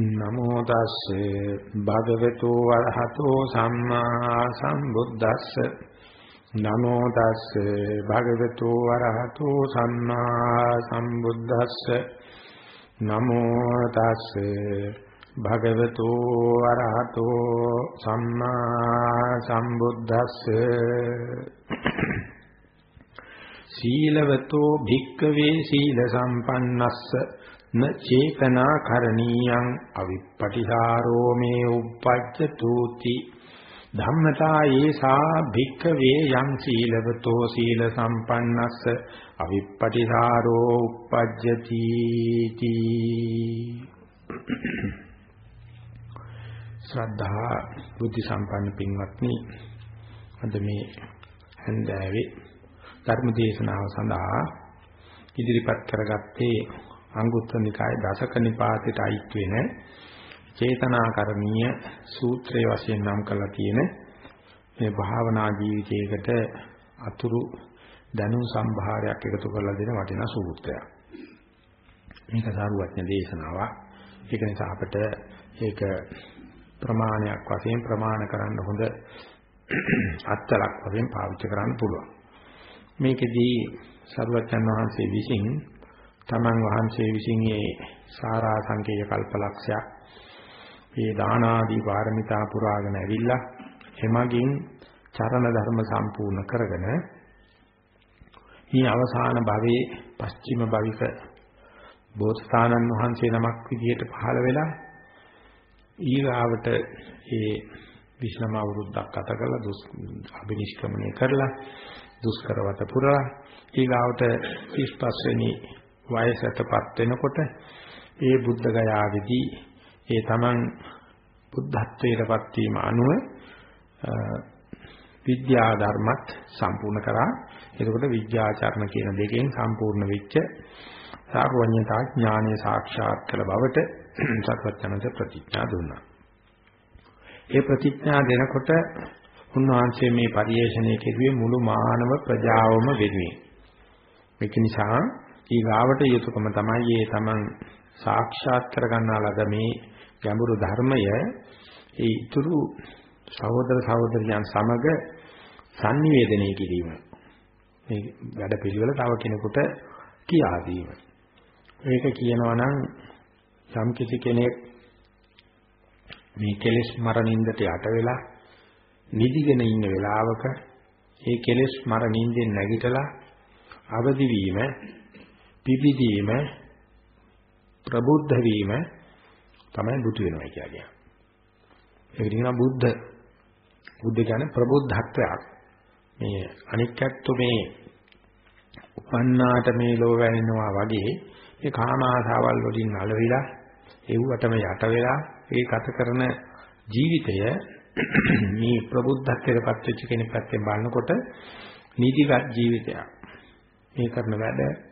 නමෝ තස්සේ භගවතු වරහතෝ සම්මා සම්බුද්දස්ස. නමෝ තස්සේ භගවතු වරහතෝ සම්මා සම්බුද්දස්ස. නමෝ තස්සේ භගවතු වරහතෝ සම්මා සම්බුද්දස්ස. සීලවතෝ භික්කවේ සීල සම්පන්නස්ස. න චේතනා කරණීයං අවිප්පටිසාරෝ මේ uppajjatuti ධම්මතා ඒසා භික්ඛවේ යං සීලවතෝ සීල සම්පන්නස්ස අවිප්පටිසාරෝ uppajjati ශ්‍රද්ධා බුද්ධ සම්පන්න පින්වත්නි අද මේ හන්දෑවේ ධර්ම දේශනාව සඳහා ඉදිරිපත් කරගත්තේ අංගුත්තර නිකායේ දසක නිපාතයට අයිත් වෙන චේතනාකරණීය සූත්‍රයේ වශයෙන් නම් කරලා තියෙන මේ භාවනා ජීවිතයකට අතුරු දැනුම් සම්භාරයක් එකතු කරලා දෙන වටිනා සූත්‍රයක්. මේක සාරුවත්න දේශනාවක්. ඒක නිසා අපිට ඒක ප්‍රමාණයක් වශයෙන් ප්‍රමාණ කරන්න හොඳ අත්ලක් වශයෙන් පාවිච්චි කරන්න පුළුවන්. මේකෙදී සරුවච්චන් වහන්සේ විසින් තමන් වහන්සේ විසින් මේ සාරා සංකේය කල්පලක්ෂයක් මේ දාන ආදී පාරමිතා පුරාගෙන ඇවිල්ලා එමගින් චරණ ධර්ම සම්පූර්ණ කරගෙන මේ අවසාන භවයේ පස්චිම භවික බෝසතාණන් වහන්සේ නමක් විදියට පහළ වෙලා ඊගාවට ඒ විශ්‍රම අවුරුද්දක් ගත කරලා දුස් අභිනිෂ්ක්‍මණය කරලා දුෂ්කරවත පුරා ඊගාවට 35 වෙනි වයසටපත් වෙනකොට ඒ බුද්ධ ගයාවේදී ඒ තමන් බුද්ධත්වයටපත් වීම අනුව විද්‍යා ධර්මත් සම්පූර්ණ කරා. එතකොට විද්‍යාචරණ කියන දෙකෙන් සම්පූර්ණ වෙච්ච සාරවඤ්ඤතා ඥානය සාක්ෂාත් කළ බවට සත්වචනස ප්‍රතිඥා දුන්නා. ඒ ප්‍රතිඥා දෙනකොට උන්වහන්සේ මේ පරිේශණය කෙරුවේ මුළු මානව ප්‍රජාවම වෙනුවෙන්. මේක නිසා ඊගාවට යුතුයකම තමයි මේ තමන් සාක්ෂාත් කරගන්නා ලද මේ ගැඹුරු ධර්මය ඒ ඊතුරු සහෝදර සහෝදරියන් සමග sannivedanaya කිරීම. මේ වැඩ පිළිවෙල තව කෙනෙකුට කියා දීම. ඒක කියනවා නම් යම් කිසි කෙනෙක් මේ කෙලෙස් මරණින්දට යට වෙලා නිදිගෙන ඉන්න වෙලාවක ඒ කෙලෙස් මරණින්දෙන් නැගිටලා අවදි වීම පිබිදීම ප්‍රබුද්ධ වීම තමයි බුදු වෙනවා කියන්නේ. ඒක කියනවා බුද්ධ බුද්ධ කියන්නේ ප්‍රබුද්ධත්වයක්. මේ අනික් ඇත්තෝ මේ උපන්නාට මේ ලෝ වැනිනවා වගේ මේ කාම ආසාවල් වලින් අලවිලා ඒවටම යට වෙලා ඒ ගත කරන ජීවිතය මේ ප්‍රබුද්ධත්වයටපත් වෙච්ච කෙනෙක් පැත්තෙන් බලනකොට නීතිගත ජීවිතයක්. මේ කරන වැඩ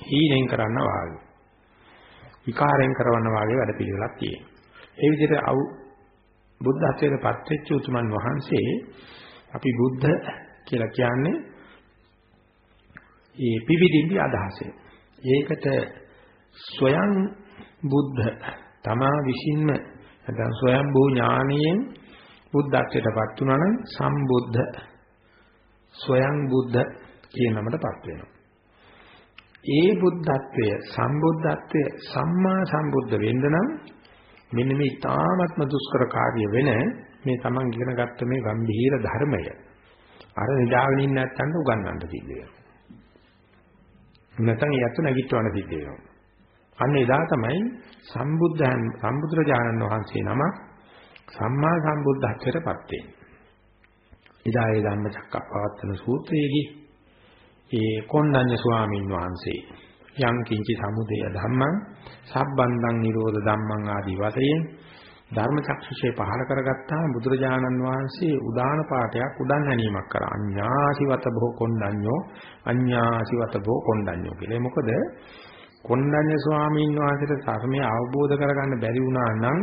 හීනෙන් කරන්න වාගේ. විකාරයෙන් කරවන්න වාගේ වැඩ පිළිවෙලක් තියෙනවා. ඒ විදිහට අවු බුද්ධත්වයට පත් වෙච්ච උතුමන් වහන්සේ අපි බුද්ධ කියලා කියන්නේ ඒ පිවිදින්දි අදහසේ. ඒකට ස්වයං බුද්ධ තමා විසින්ම නැත්නම් ස්වයං භූ ඥානයෙන් බුද්ධත්වයට පත් වුණා නම් සම්බුද්ධ ස්වයං බුද්ධ කියන නමටපත් වෙනවා. ඒ බුද්ධත්වය සම්බුද්ධත්වය සම්මා සම්බුද්ධ වෙන්න නම් මෙන්න මේ ඊ타ත්ම දුෂ්කර කාර්ය වෙන මේ Taman ඉගෙන ගත්ත මේ ගම්භීර ධර්මය අර නිදාගෙන ඉන්න නැත්තන්ට උගන්වන්න සිද්ධ වෙනවා. නැත්නම් යත් නැගිටවන්න සිද්ධ වෙනවා. අන්න එදා තමයි සම්බුද්ධයන් සම්බුදුරජාණන් වහන්සේ නම සම්මා සම්බුද්ධත්වයටපත් වෙන්නේ. එදා ඒ ධම්මචක්කප්පවත්තන සූත්‍රයේදී ඒ කොණ්ඩඤ්ඤ ස්වාමීන් වහන්සේ යම් කිංචි සමුදය ධම්මං සබ්බන්දං නිරෝධ ධම්මං ආදී වශයෙන් ධර්ම චක්ෂුෂේ පහල කරගත්තා බුදුරජාණන් වහන්සේ උදාන පාඨයක් උදන් හැනීමක් කරා අඤ්ඤාසිවත බෝ කොණ්ඩඤ්ඤෝ අඤ්ඤාසිවත බෝ කොණ්ඩඤ්ඤෝ කියලා. මොකද කොණ්ඩඤ්ඤ ස්වාමීන් වහන්සේට ධර්මය අවබෝධ කරගන්න බැරි වුණා නම්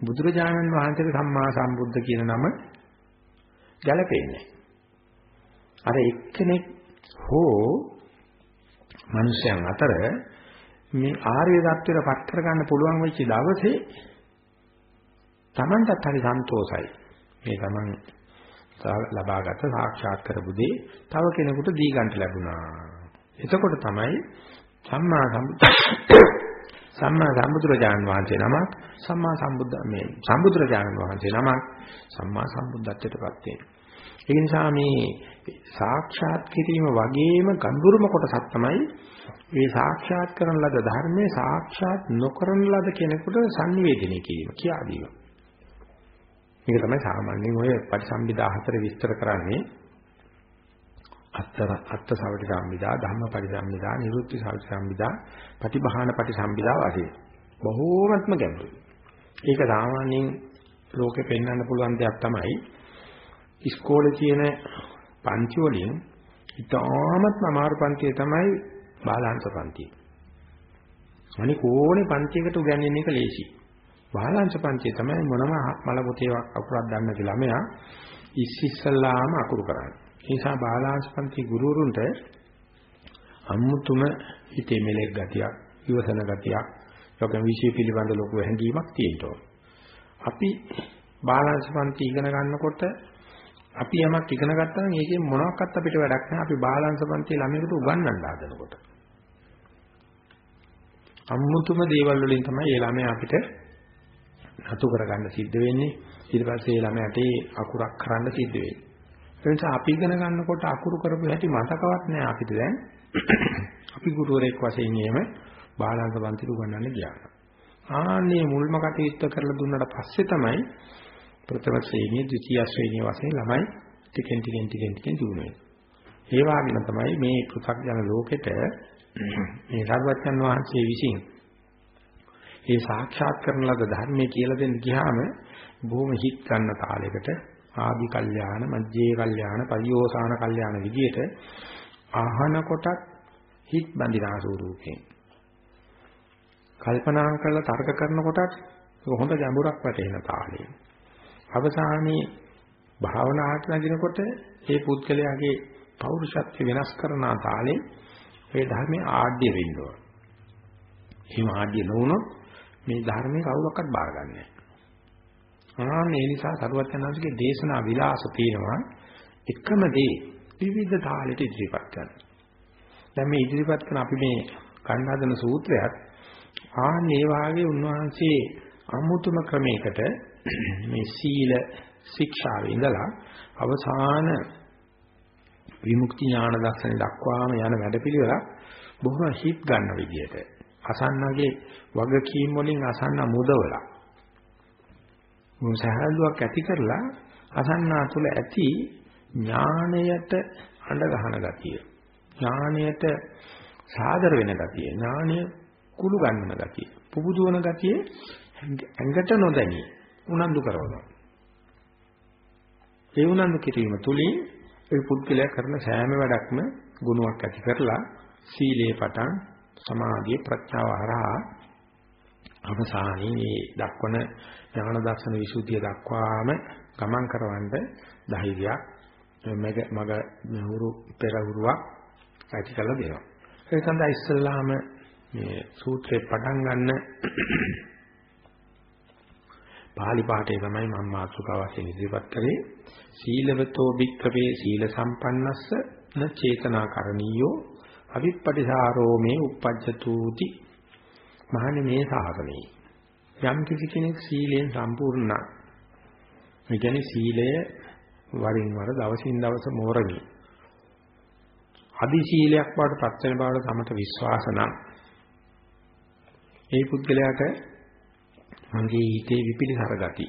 බුදුරජාණන් වහන්සේට සම්මා සම්බුද්ධ කියන නම ගැලපෙන්නේ. අර එක්කෙනෙක් හෝ මිනිස්යන් අතර මේ ආර්ය தත්වෙට පත් කර ගන්න පුළුවන් වෙච්ච දවසේ Tamanටත් හරි සන්තෝසයි. මේ Taman ලබාගත සාක්ෂාත් කරපු දේ තව කෙනෙකුට දී ගන්න ලැබුණා. එතකොට තමයි සම්මා සම්බුද්ධ සම්මා සම්බුදුරජාණන් වහන්සේ නමක් සම්මා සම්බුද්ධ මේ සම්බුදුරජාණන් වහන්සේ නමක් සම්මා සම්බුද්ධත්වයටපත් වෙන්නේ. ඒ නිසා මේ සාක්ෂාත් කිරීම වගේම ගම්බුරුම කොටසක් තමයි මේ සාක්ෂාත් කරන ලද ධර්මයේ සාක්ෂාත් නොකරන ලද කෙනෙකුට sannivedanaya කිරීම කියා දීම. මේක තමයි සාමාන්‍යයෙන් ඔය පරිසම්බිදා හතර විස්තර කරන්නේ අත්තර අත්ත සවටි සම්බිදා ධම්ම පරිසම්බිදා නිරුක්ති සවටි සම්බිදා ප්‍රතිබහාන පරිසම්බිදා වශයෙන් බොහෝමත්ම ගැඹුරුයි. ඒක සාමාන්‍යයෙන් ලෝකෙ පෙන්වන්න පුළුවන් දෙයක් තමයි ඉස්කෝලේ තියෙන පන්ති වලින් ඉතාමත්ම අමාරු පන්තිය තමයි බාලාංශ පන්තිය. අනික ඕනේ පන්තියකට උගන්වන එක ලේසි. බාලාංශ පන්තිය තමයි මොනම මල පොතේක් අකුරක් දන්නේ නැති ළමයා ඉස්සිස්සලාම අකුරු කරන්නේ. ඒ නිසා බාලාංශ පන්ති ගුරුවරුන්ට අමුතුම හිතේ මෙලෙක් ගතියක්, ඉවසන ගතියක්, යෝග විෂය පිළිබඳ ලොකු හැඟීමක් තියෙනවා. අපි බාලාංශ පන්ති ඉගෙන ගන්නකොට අපි යමක් ඉගෙන ගත්තා නම් ඒකෙන් මොනවත් අපිට වැඩක් නැහැ. අපි බාලාංශ පන්තියේ ළමයෙකුට උගන්වන්න හදනකොට. අමුතුම දේවල් වලින් තමයි ඒ ළමයා අපිට නතු කරගන්න සිද්ධ වෙන්නේ. ඊට පස්සේ ඒ ළමයාට අකුරක් කරන්න සිද්ධ වෙන්නේ. ඒ නිසා අපි ඉගෙන ගන්නකොට අකුරු කරපු හැටි මතකවත් නැහැ අපිට දැන්. අපි ගුරුවරයෙක් වශයෙන් එහෙම බාලාංශ පන්තිට උගන්වන්න ගියා. ආන්නේ මුල්ම කටයුත්ත කරලා දුන්නාට පස්සේ තමයි ප්‍රථම ශ්‍රේණිය, ද්විතීය ශ්‍රේණිය වශයෙන් ළමයි ටිකෙන් ටිකෙන් ටිකෙන් ටිකෙන් දිනු වෙනවා. ඒ වගේම තමයි මේ පෘථග්ජන ලෝකෙට මේ සර්වඥන් වහන්සේ විසින් ඒ සාක්ෂාත් කරන ලද ධර්මයේ කියලා දෙන්න ගියාම බොහොම හිත් ගන්න තාලයකට ආදි කල්යාණ, මජ්ජේ කල්යාණ, පරියෝසాన කල්යාණ විදියට ආහන කොටත් හිත් බඳිනා ස්වරූපයෙන් කල්පනා කරලා තර්ක කරන කොටත් හොඳ ගැඹුරක් වැටෙන තාලේ. අවසානයේ භාවනාවට නැගිනකොට ඒ පුද්ගලයාගේ පෞරුෂත්ව වෙනස් කරන තාලේ මේ ධර්මයේ ආඩ්‍ය වෙන්න ඕන. එහෙම ආඩ්‍ය නොවුනොත් මේ ධර්මයේ කවුරක්වත් බාරගන්නේ නැහැ. ආ මේ නිසා සරුවචනාංශගේ දේශනා විලාස තියෙනවා එකම දේ විවිධ තාලෙට ඉදිරිපත් කරන. දැන් මේ ඉදිරිපත් කරන අපි මේ කණ්ඩායම සූත්‍රයත් ආ මේ වාගේ උන්වහන්සේ අමුතුම ක්‍රමයකට මේ සීල ශික්ෂාවේ ඉඳලා අවසාන විමුක්ති ඥාන දර්ශන දක්වාම යන වැඩපිළිවෙලක් බොහොම හිත් ගන්න විදිහට අසන්නගේ වගකීම් වලින් අසන්න මුදවලා මොසහලුවක් ඇති කරලා අසන්නා තුළ ඇති ඥාණයට අඬ ගහන ගතිය ඥාණයට සාදර වෙන ගතිය ඥාණය කුළු ගන්නන ගතිය පුබුදුවන ගතිය ඇඟට නොදැනී උනන්දු කරනවා. ඒ උනන්දු කිරීම තුලින් ඒ පුද්ගලයා කරන සෑම වැඩක්ම ගුණයක් ඇති කරලා සීලේ පටන් සමාධිය ප්‍රඥාව හරහා අවසානයේ මේ දක්වන ඥාන දර්ශන විසුද්ධිය දක්වාම ගමන් කරවන්න ධෛර්යයක් මග මග මෙහුරු පෙරහුරුවක් ඇති කළ දෙනවා. ඒ සඳහා ඉස්සල්ලාම මේ සූත්‍රේ පටන් ගන්න පාලි පාඨය තමයි මම මාතෘකාව වශයෙන් ඉදිරිපත් කරේ සීලවතෝ භික්ඛවේ සීල සම්පන්නස්ස න චේතනා කරණීයෝ අවිප්පටිසාරෝ මේ uppajjatuti. මහන්නේ මේ සාසනේ යම් කිසි කෙනෙක් සීලෙන් සම්පූර්ණ ඒ කියන්නේ සීලය වරින් වර දවසින් දවස මෝරමි අදි සීලයක් බවට පත් වෙන බවට තමට විශ්වාස නම් ඒ පුද්ගලයාට මගේ හිතේ විපිලිසර ගති,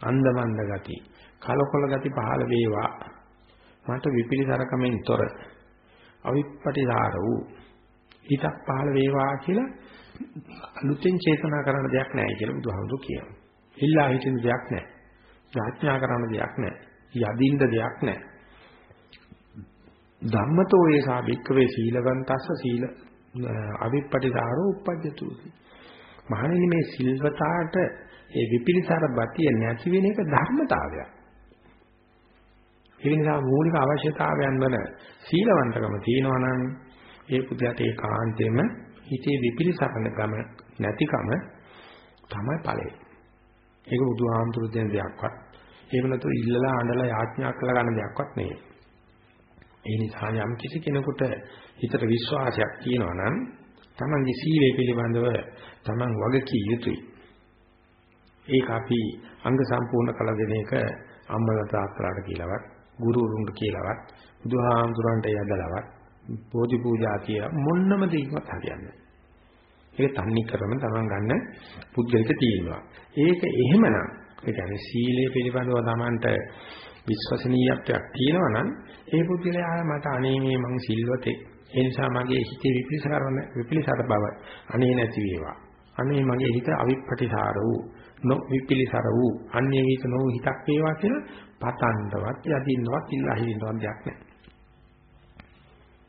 අන්දමන්ද ගති, කලකොල ගති පහළ වේවා. මට විපිලිසරකමෙන් තොර අවිප්පටිසාර වූ හිතක් පහළ වේවා කියලා අලුතෙන් චේතනා කරන දෙයක් නැහැ කියලා බුදුහාමුදුරු කියනවා. ඉල්ලා හිටින දෙයක් නැහැ. යාඥා කරන දෙයක් නැහැ. යදින්න දෙයක් නැහැ. ධම්මතෝ ඒසා භික්කවේ සීලවන්තස්ස සීල අවිප්පටිසාරෝ uppajjatuති මහණෙනි මේ සිල්වතාට ඒ විපිලිසර බතිය නැති වෙන එක ධර්මතාවයක්. ඒ නිසා මූලික අවශ්‍යතාවයන් වල සීලවන්තකම තියෙනවා නම් ඒ පුද්ගලයාට ඒ කාන්තේම හිතේ විපිලිසරන ගම නැතිකම තමයි ඵලය. ඒක බුදුහාමුදුරු දෙන දෙයක්වත් එහෙම නැතු ඉල්ලලා අඬලා යාඥා කරලා ගන්න දෙයක්වත් නෙවෙයි. ඒ නිසා යම් කිසි කෙනෙකුට හිතට විශ්වාසයක් තියෙනවා නම් තමන්ගේ සීලය පිළිබඳව තමන් වගකී යුතුයි. ඒක අපි අංග සම්පූර්ණ කළ දෙන එක අම්මලා තාත්තලාට කියලාවත් ගුරුවරුන්ට කියලාවත් බුදුහාමුදුරන්ට යදලවත් බෝධි පූජා කිය මොන්නම දෙයක්වත් හරියන්නේ ඒක තන්නේ කරම තමන් ගන්න පුද්ගලික තීන්දුවක්. ඒක එහෙමනම් ඒ කියන්නේ සීලය පිළිබඳව තමන්ට විශ්වසනීයත්වයක් තියෙනවා නම් ඒ පුද්ගලයා මට අනේ මේ මං සිල්වතේ ඒ නිසා මගේ හිතේ විපිලිසරන විපිලිසර බව අනේ නැති වේවා. අනේ මගේ හිත අවිප්පටිසාර වූ නො විපිලිසර වූ අන්‍ය විත නො හිතක් වේවා කියලා පතන්නවත් යදින්නවත් ඉල්ලා හිටින්නවත් දෙයක් නැහැ.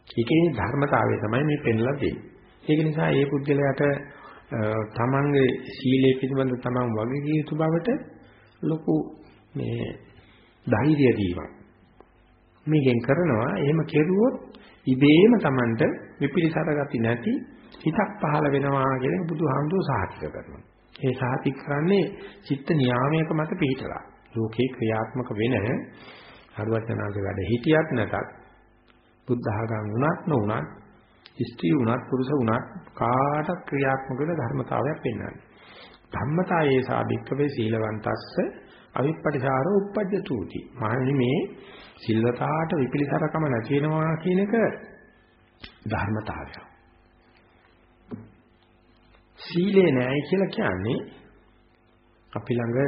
ඒකේ ධර්මතාවය තමයි මේ පෙන්ලා දෙන්නේ. ඒක නිසා මේ පුද්ගලයාට තමන්ගේ සීලයේ පිළිබඳ තමන් වගේ යුතු බවට ලොකු මේ ධෛර්යය දීමක්. මේකෙන් කරනවා එහෙම කෙරුවොත් ඉබේම තමන්ට විපිලිසර ගති නැති හිතක් පහළ වෙනවා කියන බුදුහාමුදුරුවෝ සාහිතික කරනවා. ඒ සාහිතික කරන්නේ චිත්ත නියාමයක මත පිහිටලා. ලෝකේ ක්‍රියාත්මක වෙන හරුවචනාගේ වැඩ හිටියත් නැතත් බුද්ධ ආගම් වුණත් නොවුණත් ස්ත්‍රී වුණත් පුරුෂ වුණත් කාටත් ක්‍රියාත්මක වෙන ධර්මතාවයක් පෙන්වන්නේ. ධම්මතායේ සාධික්කවේ සීලවන්තස්ස අවිප්පටිසාරෝ uppajjatuti. මහණනි මේ සිල්වතාට විපිලිසරකම නැති වෙනවා කියන එක ධර්මතාවයක්. සීලේ නැහැ කියලා කියන්නේ අපි ළඟ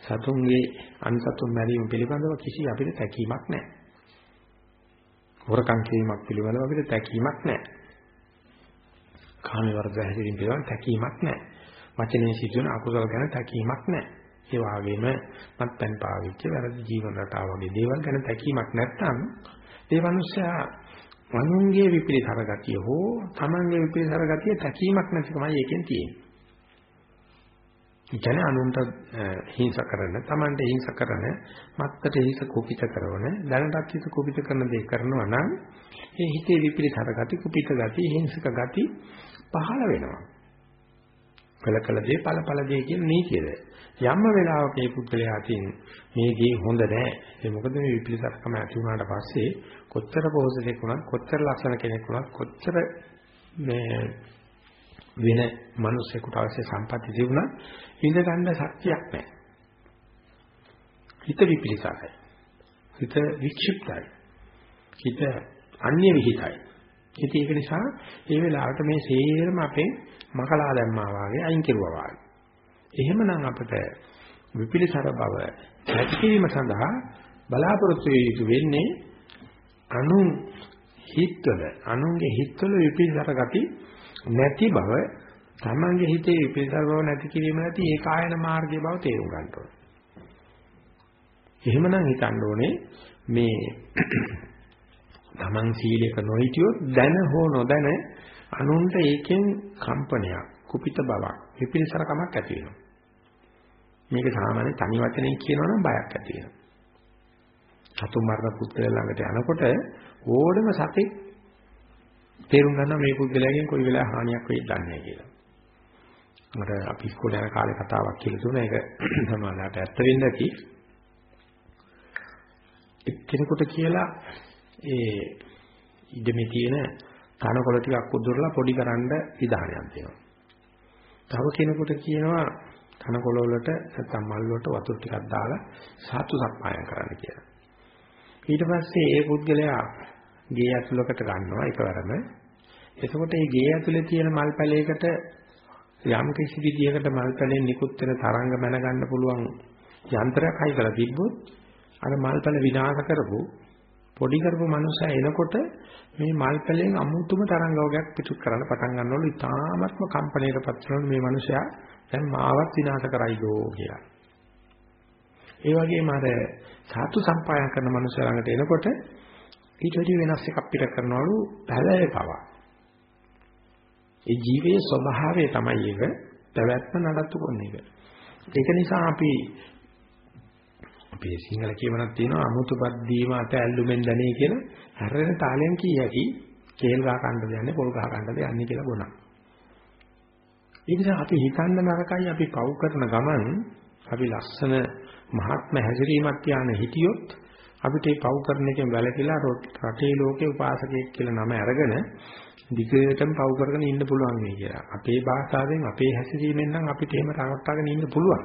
සතුන්ගේ අන්සතුන් මැරීම පිළිබඳව කිසි අපිට තැකීමක් නැහැ. හොරකම් කිරීමක් පිළිබඳව අපිට තැකීමක් නැහැ. කාම වර්ධ හැදීම පිළිබඳව තැකීමක් නැහැ. වචනේ සිදුවන අකුසල ගැන තැකීමක් නැහැ. ඒ වගේම මත්පැන් පාවිච්ච වැරදි ජීවන රටාව වගේ දේවල් ගැන තැකීමක් නැත්නම් ඒ මනුස්සයා අනුන්ගේ විපිලිතර ගතිය හෝ තමන්ගේ විපිලිතර ගතිය තැකීමක් නැතිකමයි ඒකෙන් තියෙන්නේ. ඉතන අනුන්ට හිංස කරන, තමන්ට හිංස කරන, මත්තට හිංස කුපිත කරන, දැනටත් හිත කුපිත කරන දේ කරනවා නම් ඒ හිතේ විපිලිතර ගති, කුපිත ගති, හිංසක ගති පහළ වෙනවා. කලකල දේ ඵලඵල දේ කියන නීතියද යම්ම වෙලාවක මේ පුද්ගලයා අතින් මේ දේ හොඳ නැහැ ඒ මොකද මේ විපිලිසරකම ඇති වුණාට පස්සේ කොච්චර පොහොසතෙක් වුණත් කොච්චර ලක්ෂණ කෙනෙක් වුණත් කොච්චර මේ වෙන මිනිසෙකුට අවශ්‍ය සම්පatti තිබුණත් ඉඳ ගන්න ශක්තියක් නැහැ හිත විපිලිසරයි හිත වික්ෂිප්තයි. හිත අන්‍ය විහිතයි. ඉතින් ඒක නිසා ඒ වෙලාවට මේ සේරම අපේ මකලා දැම්මා වාගේ අයින් කෙරුවා වාගේ. එහෙමනම් අපිට විපිලිසර බව ඇතිවීම සඳහා බලාපොරොත්තු යුතු වෙන්නේ අනුන් හිතවල අනුන්ගේ හිතවල විපිලිසර ගති නැති බව තමන්ගේ හිතේ විපිලිසර බව නැති කිරීම නැති ඒකායන මාර්ගයේ බව තේරුම් ගන්න ඕනේ. එහෙමනම් හිතන්න ඕනේ මේ තමන් සීලයක නොහිටියොත් දැන හෝ නොදැන අනුන්ට ඒකෙන් කම්පනයක් කුපිත බවක් විපිලිසරකමක් ඇති වෙනවා මේක සාමාන්‍ය තනි වචනෙන් කියනවනම් බයක් ඇති වෙනවා. සතුන් මරණ පුද්ගලයා ළඟට යනකොට ඕඩම සතෙක් තේරුම් ගන්නවා මේ පුද්ගලයාගෙන් කොයි වෙලාව හානියක් වෙයිද දන්නේ කියලා. මට අපි ඉස්කෝලේ යන කාලේ කතාවක් කියලා දුන්නා. ඒක සමානලාට ඇත්ත වෙන්න ඇති එක්කෙනෙකුට කියලා ඒ ඉඩමේ තියෙන තනකොළ ටිකක් උදුරලා පොඩි කරන්න විධානයක් දෙනවා. තව කෙනෙකුට කියනවා තනකොළ වලට නැත්නම් මල් වලට වතුර ටිකක් දාලා සාතු සප්පායම් කරන්න කියලා. ඊට පස්සේ ඒ පුද්ගලයා ගේ ඇතුලකට ගන්නවා එකවරම. එතකොට මේ ගේ ඇතුලේ තියෙන මල් පැලයකට යම් කිසි විදියකට මල් පැලෙන් නිකුත් වෙන තරංග මැන ගන්න පුළුවන් යන්ත්‍රයක් හයි කරලා තිබ්බොත් අර මල් පැල විනාශ කරපු පොඩි කරපු මනුස්සයා එනකොට මේ මල් පැලෙන් අමුතුම තරංගවයක් පිටු කරන්න පටන් ගන්නවලු ඉතාමත්ම කම්පණයකටපත් වෙනවලු මේ මනුස්සයා දැන් මාවත් විනාශ කරයිදෝ කියලා. ඒ වගේම අර සාතු සම්පායන කරන මනුස්සයා ළඟට එනකොට ඊට වඩා වෙනස් එකක් පිට කරනවලු පැලයේ පවා. ඒ ජීවයේ ස්වභාවය තමයි ඒක පැවැත්ම නඩත්තු කරන එක. ඒක නිසා අපි අපේ සිංහල කියවනක් තියෙනවා අමුතුපත් දීම අත ඇල්ලුමෙන් දැනේ කියලා හැරෙන තාලෙන් කිය හැකි කේල් ගහ කණ්ඩ දෙන්නේ පොල් ගහ කණ්ඩ දෙන්නේ කියලා ගුණක්. ඒ නිසා අපි හිතන්න නරකයි අපි පව් කරන ගමන් අපි ලස්සන මහත්ම හැසිරීමක් තියාන හිටියොත් අපිට මේ පව් කරන එකෙන් වැළකීලා රටේ ලෝකේ උපාසකයෙක් කියලා නම අරගෙන දිගටම පව් කරගෙන ඉන්න පුළුවන් මේ කියලා. අපේ භාෂාවෙන් අපේ හැසිරීමෙන් නම් අපිට එහෙම රවට්ටගෙන ඉන්න පුළුවන්.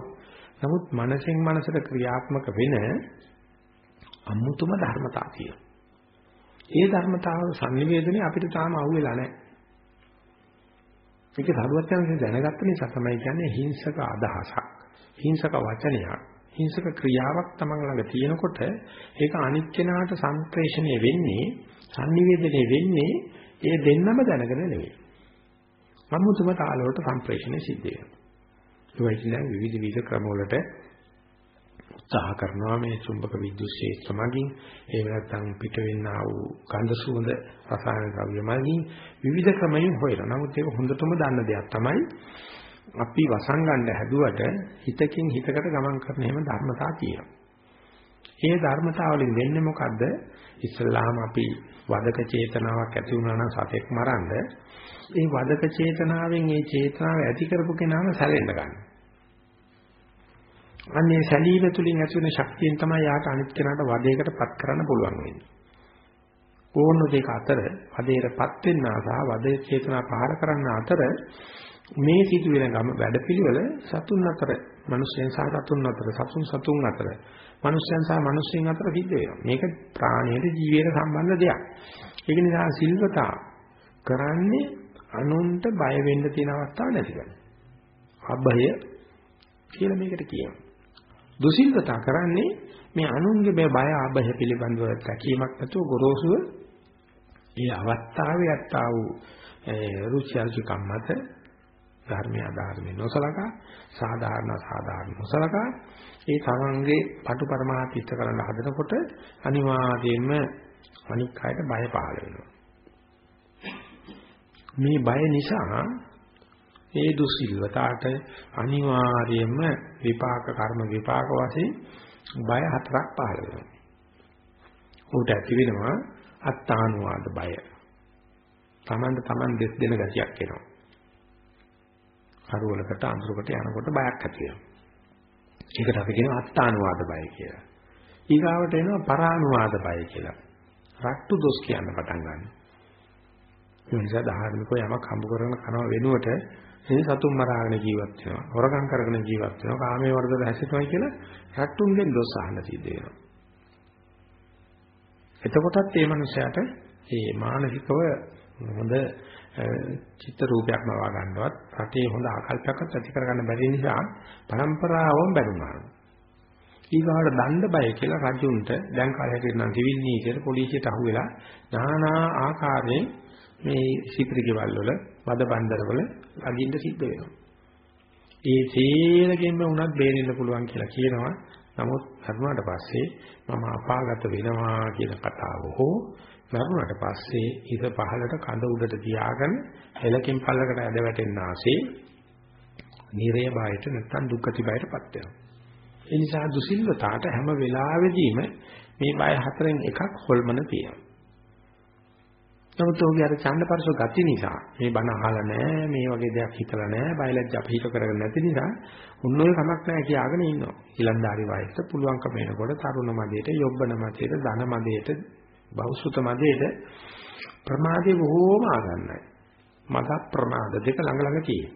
නමුත් මනසෙන් මනසට ක්‍රියාත්මක වෙන අමුතුම ධර්මතා තියෙනවා. ඒ ධර්මතාව sannivedanaye අපිට තාම අහුවෙලා නැහැ. මේක සරුවත් යන දැනගත්ත නිසා තමයි කියන්නේ හිංසක අදහසක්. හිංසක වචනයක්. හිංසක ක්‍රියාවක් තමන් ළඟ තියෙනකොට ඒක අනිත් කෙනාට සංප්‍රේෂණය වෙන්නේ sannivedanaye වෙන්නේ ඒ දෙන්නම දැනගෙන නෙවෙයි. අමුතුම තාලවලට සංප්‍රේෂණය සිද්ධ වෙනවා. ඒ වගේ විවිධ විවිධ ක්‍රමවලට උත්සාහ කරනවා මේ චුම්බක විද්‍යුත් ක්ෂේත්‍ර මගින් ඒ නැත්නම් පිට වෙන්නා වූ ගන්ධ සුවඳ රසායන ද්‍රව්‍ය මගින් විවිධ ක්‍රමයන් හොයනවා. නමුත් ඒක හොඳටම දන්න දෙයක් තමයි අපි වසංගණ්ඩ හැදුවට හිතකින් හිතකට ගමන් කරන හැම ධර්මතා තියෙනවා. ඒ ධර්මතාව වලින් වෙන්නේ මොකද්ද? ඉස්ලාම අපි වදක චේතනාවක් ඇති වුණා නම් සතෙක් මරන්න ඒ වදක චේතනාවෙන් ඒ චේතනාව ඇති කරපු කෙනාම සැලෙන්න ගන්නවා. අන්නේ සැලීම තුලින් ඇති වෙන ශක්තියෙන් තමයි යාට අනිත් කෙනාට වදයකටපත් කරන්න පුළුවන් වෙන්නේ. ඕන දෙක අතර වදයටපත් වෙන්න සහ වදේ චේතනා පහර කරන්න අතර මේ සිදුවෙන ගම වැඩපිළිවෙල සතුන් අතර, මිනිස්යන් සහ සතුන් අතර, සතුන් සතුන් අතර, මිනිස්යන් සහ මිනිස්යන් අතර සිද්ධ වෙනවා. මේක ප්‍රාණයට ජීවිතයට සම්බන්ධ දෙයක්. ඒක නිසා සිල්වතා කරන්නේ අනුන්ට බය වෙන්න තියෙන අවස්ථාව නැති කරන. අබය කියලා මේකට කියනවා. දුසිල්වතා කරන්නේ මේ අනුන්ගේ මේ බය අබය පිළිබඳව තැකීමක් නැතුව ගොරෝසුව ඒ අවස්ථාවේ යත්තා වූ රුචි අරුචිකම් මත ධර්මය අධාරමේ නොසලකා සාධාරණ සාධාරණ නොසලකා ඒ තමන්ගේ පටු පරමාර්ථිත කරන්න හදනකොට අනිවාර්යයෙන්ම අනික් අයට බය පහළ වෙනවා. මේ බය නිසා ඒ දුසිල්වතාට අනිවාර්යයෙන්ම විපාක කර්ම විපාක වශයෙන් බය හතරක් පහළ වෙනවා. උට ඇති වෙනවා අත්තානුවාද බය. Tamanට Taman දෙස් දෙන ගතියක් එනවා. කරවලකට අඳුරකට යනකොට බයක් ඇති වෙනවා. ඒකට අපි කියනවා අත්තානුවාද බය කියලා. ඊගාවට එනවා පරානුවාද බය කියලා. රට්ටු දොස් කියන්න පටන් ගන්නවා. ඒ නිසා ධාර්මිකව යමක් හම්බ කරගෙන කරන වෙනුවට ඒ සතුන් මරාගෙන ජීවත් වෙනවා. හොරකම් කරගෙන ජීවත් වෙනවා. කාමයේ වර්ධන හැසිරෙනවා කියලා රට්ටුන්ගෙන් දොස් අහන්න සිද්ධ වෙනවා. එතකොටත් මේ මනුස්සයාට මේ මානසිකව හොඳ චිත්ත රූපයක්ම වා ගන්නවත් රටේ හොඳ ආකල්පයක්වත් ඇති කරගන්න බැරි නිසා પરම්පරාවම බැරිුණා. ඊගාට දණ්ඩ බය කියලා රජුන්ට දැන් කාලේ හිටින්නම් කිවින්නේ කියලා පොලිසියට අහුවෙලා নানা ආකාරයෙන් මේ සිපිරි ගෙවල් වල වද බණ්ඩර වල අගින්න සිද්ධ වෙනවා. ඒ සේරගෙන්ම උනත් බේරෙන්න පුළුවන් කියලා කියනවා. නමුත් කරුණාට පස්සේ මම අපාගත වෙනවා කියන කතාව හෝ මරුණට පස්සේ ඉත පහලට කඳ උඩට තියාගෙන එලකින් පල්ලකට ඇද වැටෙන්න ආසේ නිරය බයට නැත්තම් දුක්ඛති බයටපත් වෙනවා. ඒ නිසා දුසිල්වතාවට හැම වෙලාවෙදීම මේ බය හතරෙන් එකක් හොල්මන තියෙනවා. නමුත් ඔහුගේ අර ඡන්දපරසෝ ගති නිසා මේ බණ අහලා නැහැ මේ වගේ දෙයක් හිතලා නැහැ බයලජ්ජ අපහිත කරගෙන නැති නිසා උන්නෝයි කමක් නැහැ කියාගෙන ඉන්නවා. ඊලන්දාරි වයසට පුළුවන්කම එනකොට තරුණ මදේට යොබ්බන මදේට ධන මදේට බෞසුත මදේට ප්‍රමාදේ බොහෝම ආගන්නයි. මද ප්‍රමාද දෙක ළඟ ළඟ තියෙනවා.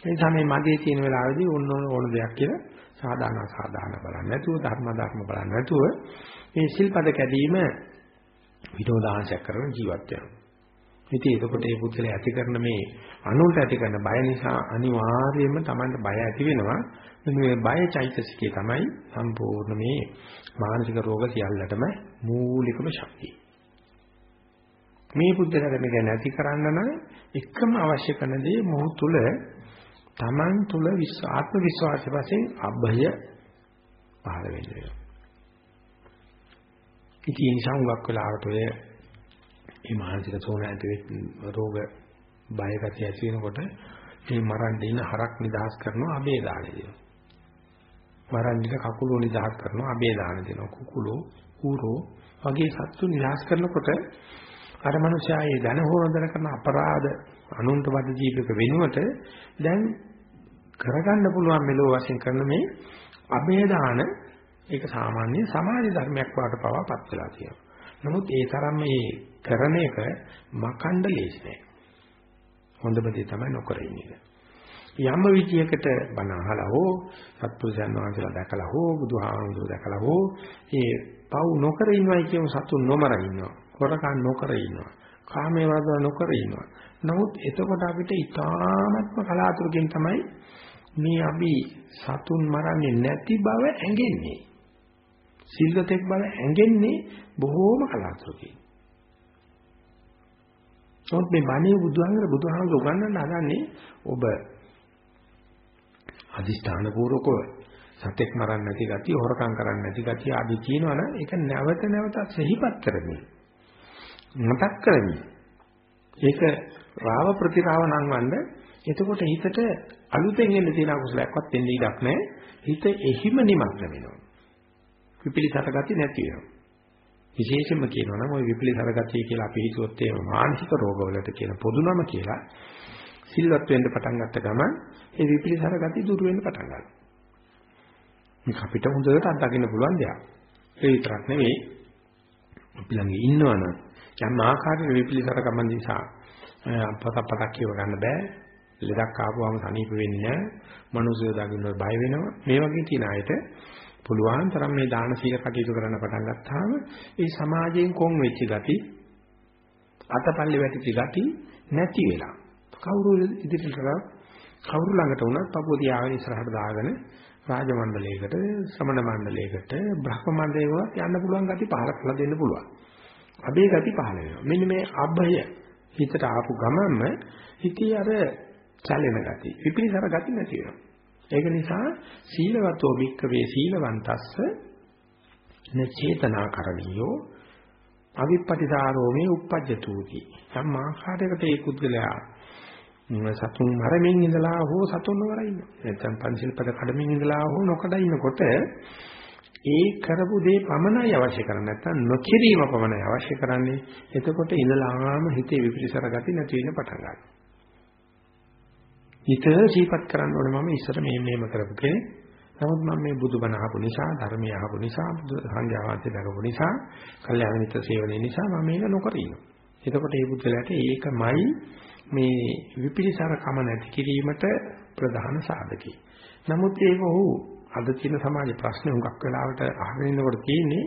ඒ නිසා මේ මදේ තියෙන වෙලාවේදී ඕන ඕන දෙයක් කියලා සාදාන සාදාන බලන්නේ නැතුව ධර්ම ධර්ම බලන්නේ නැතුව මේ සිල්පද කැඩීම විනෝදාංශයක් කරන ජීවත් වෙනවා. ඉතින් එතකොට මේ පුද්ගලයා ඇති කරන මේ අනුන්ට ඇති කරන බය නිසා අනිවාර්යයෙන්ම Tamanට බය ඇති වෙනවා. මේ බය චෛතසිකේ තමයි සම්පූර්ණ මේ මානසික රෝග සියල්ලටම මූලිකම ශක්තිය. මේ පුද්ගලයාට මේක නැති කරන්න නම් එකම අවශ්‍ය කරන දේ මොහු තුල Taman තුල ආත්ම විශ්වාසය වශයෙන් අභය පහළ වෙන්නේ. ඉතින් ඒ නිසා හුඟක් වෙලාවට ඔය මේ මානසික සෝන ඇති රෝග බය ගැතිය ඇති වෙනකොට මේ මරන්න දින හරක් නිදහස් කරනවා අබේ දාන දෙනවා. මරන්න දින කකුලෝ නිදහස් කරනවා අබේ දාන දෙනවා. කුකුලෝ ඌරෝ වගේ සත්තු නිදහස් කරනකොට අර මනුෂයා ඒ ධන හොරදන කරන අපරාධ අනුන්ට වද ජීවිතක වෙනුවට දැන් කරගන්න පුළුවන් මෙලෝ වශයෙන් කරන මේ අබේ දාන ඒක සාමාන්‍ය සමාජ ධර්මයක් වාට පවාපත් වෙලා තියෙනවා. නමුත් ඒ තරම් මේ කරන එක මකණ්ඩ ලේසි නෑ. හොඳම දේ තමයි නොකර ඉන්නේ. යම් විචයකට බණ අහලා හෝ සත්පුරුෂයන් වහන්සේලා දැකලා හෝ බුදුහාමුදුරුවෝ දැකලා හෝ ඒ පව් නොකර ඉන්නවයි කියමු සතුන් නොමර ඉන්නවා. හොරකම් නොකර ඉන්නවා. කාමයේ වර්ධන නොකර ඉන්නවා. නමුත් එතකොට අපිට ඊ타ත්ම කලාතුරකින් තමයි මේ අපි සතුන් මරන්නේ නැති බව ඇඟෙන්නේ. සිල්වතෙක් බව ඇඟෙන්නේ බොහෝම කලාතුරකින්. නමුත් මේ බණේ බුදුහාමර බුදුහාමර උගන්වන්න හදන්නේ ඔබ අදිෂ්ඨාන පූර්වකව සතෙක් මරන්න නැති ගතිය, හොරකම් කරන්න නැති ගතිය ආදී කියනවනම් ඒක නැවත නැවත සිහිපත් කරමින් මතක් කරමින් ඒක රාව ප්‍රතිරාව නංවන්න එතකොට හිතට අලුතෙන් එන්න තියෙන අකුසලයක්වත් දෙන්න ඉඩක් නැහැ. හිත එහිම නිමග්න වෙනවා. විපිලිසර ගති නැති වෙනවා. විශේෂයෙන්ම කියනවා නම් ওই විපිලිසර ගතිය කියලා අපි හිතුවොත් ඒ මානසික රෝගවලට කියන පොදු නම කියලා සිල්වත් වෙන්න පටන් ගත්ත ගමන් ඒ විපිලිසර ගති දුරු වෙන්න පටන් ගන්නවා. මේක අපිට හොඳට අත්දකින්න පුළුවන් දෙයක්. ඒ විතරක් නෙවෙයි අපි ළඟ ඉන්නවනම් යම් ආකාරයක විපිලිසර ගමන් නිසා පත පතක් කියව ගන්න බෑ. ලෙඩක් ආපුවම සනීප වෙන්නේ නැහැ. මනුස්සය දකින්න බය වෙනවා. මේ වගේ තියෙන අයට පුළුවන් තරම් මේ දාන සීල කටයුතු කරන්න පටන් ගත්තාම ඒ සමාජයෙන් කොන් වෙච්ච ගති අතපල්ලේ වැටිච්ච ගති නැති වෙලා කවුරු ඉදිරියට කවුරු ළඟට වුණත් පපුව තියාගෙන ඉස්සරහට දාගෙන රාජ මණ්ඩලයකට ශ්‍රමණ මණ්ඩලයකට බ්‍රහ්ම මණ්ඩලයකට යන්න පුළුවන් ගති පහල කරලා දෙන්න පුළුවන්. අබේ ගති පහල වෙනවා. මෙන්න මේ අභය හිතට ආපු ගමන්ම හිතේ අර චලන ගති විපිලිසර ගති නැති වෙනවා. ඒක නිසා සීලවතෝ භික්කවේ සීලවන්තස්ස නචේතනා කරණියෝ අවිපටිසාරෝ මේ uppajjatuති. සම් ආකාරයකට ඒ කුද්දලයා සතුන් මරමින් ඉඳලා හෝ සතුන් නොකර ඉන්නවා. නැත්නම් පංචිල් පද කඩමින් ඉඳලා හෝ නොකඩ ඉන්නකොට ඒ කරපු දේ පමණයි අවශ්‍ය කරන්නේ නැත්නම් නොකිරීම පමණයි අවශ්‍ය කරන්නේ. එතකොට ඉඳලාම හිතේ විපිරිසර ගති නැති වෙන පටන් ගන්නවා. නිතර සීපත් කරන්න ඕනේ මම ඉස්සර මේ මේම කරපු කෙනෙක්. නමුත් මම මේ බුදුබණ අහපු නිසා, ධර්මය අහපු නිසා, සංඝයා වහන්සේ දකපු නිසා, කල්යාණ මිත්‍ර සේවනයේ නිසා මම මේක නොකර ඉන්නවා. එතකොට මේ බුද්ධලයට ඒකමයි මේ විපිරිසර කම නැති කිරීමට ප්‍රධාන සාධකයි. නමුත් ඒක ඔහු අද තියෙන සමාජ ප්‍රශ්න හුඟක් වෙලාවට අහගෙන ඉන්නකොට තියෙන්නේ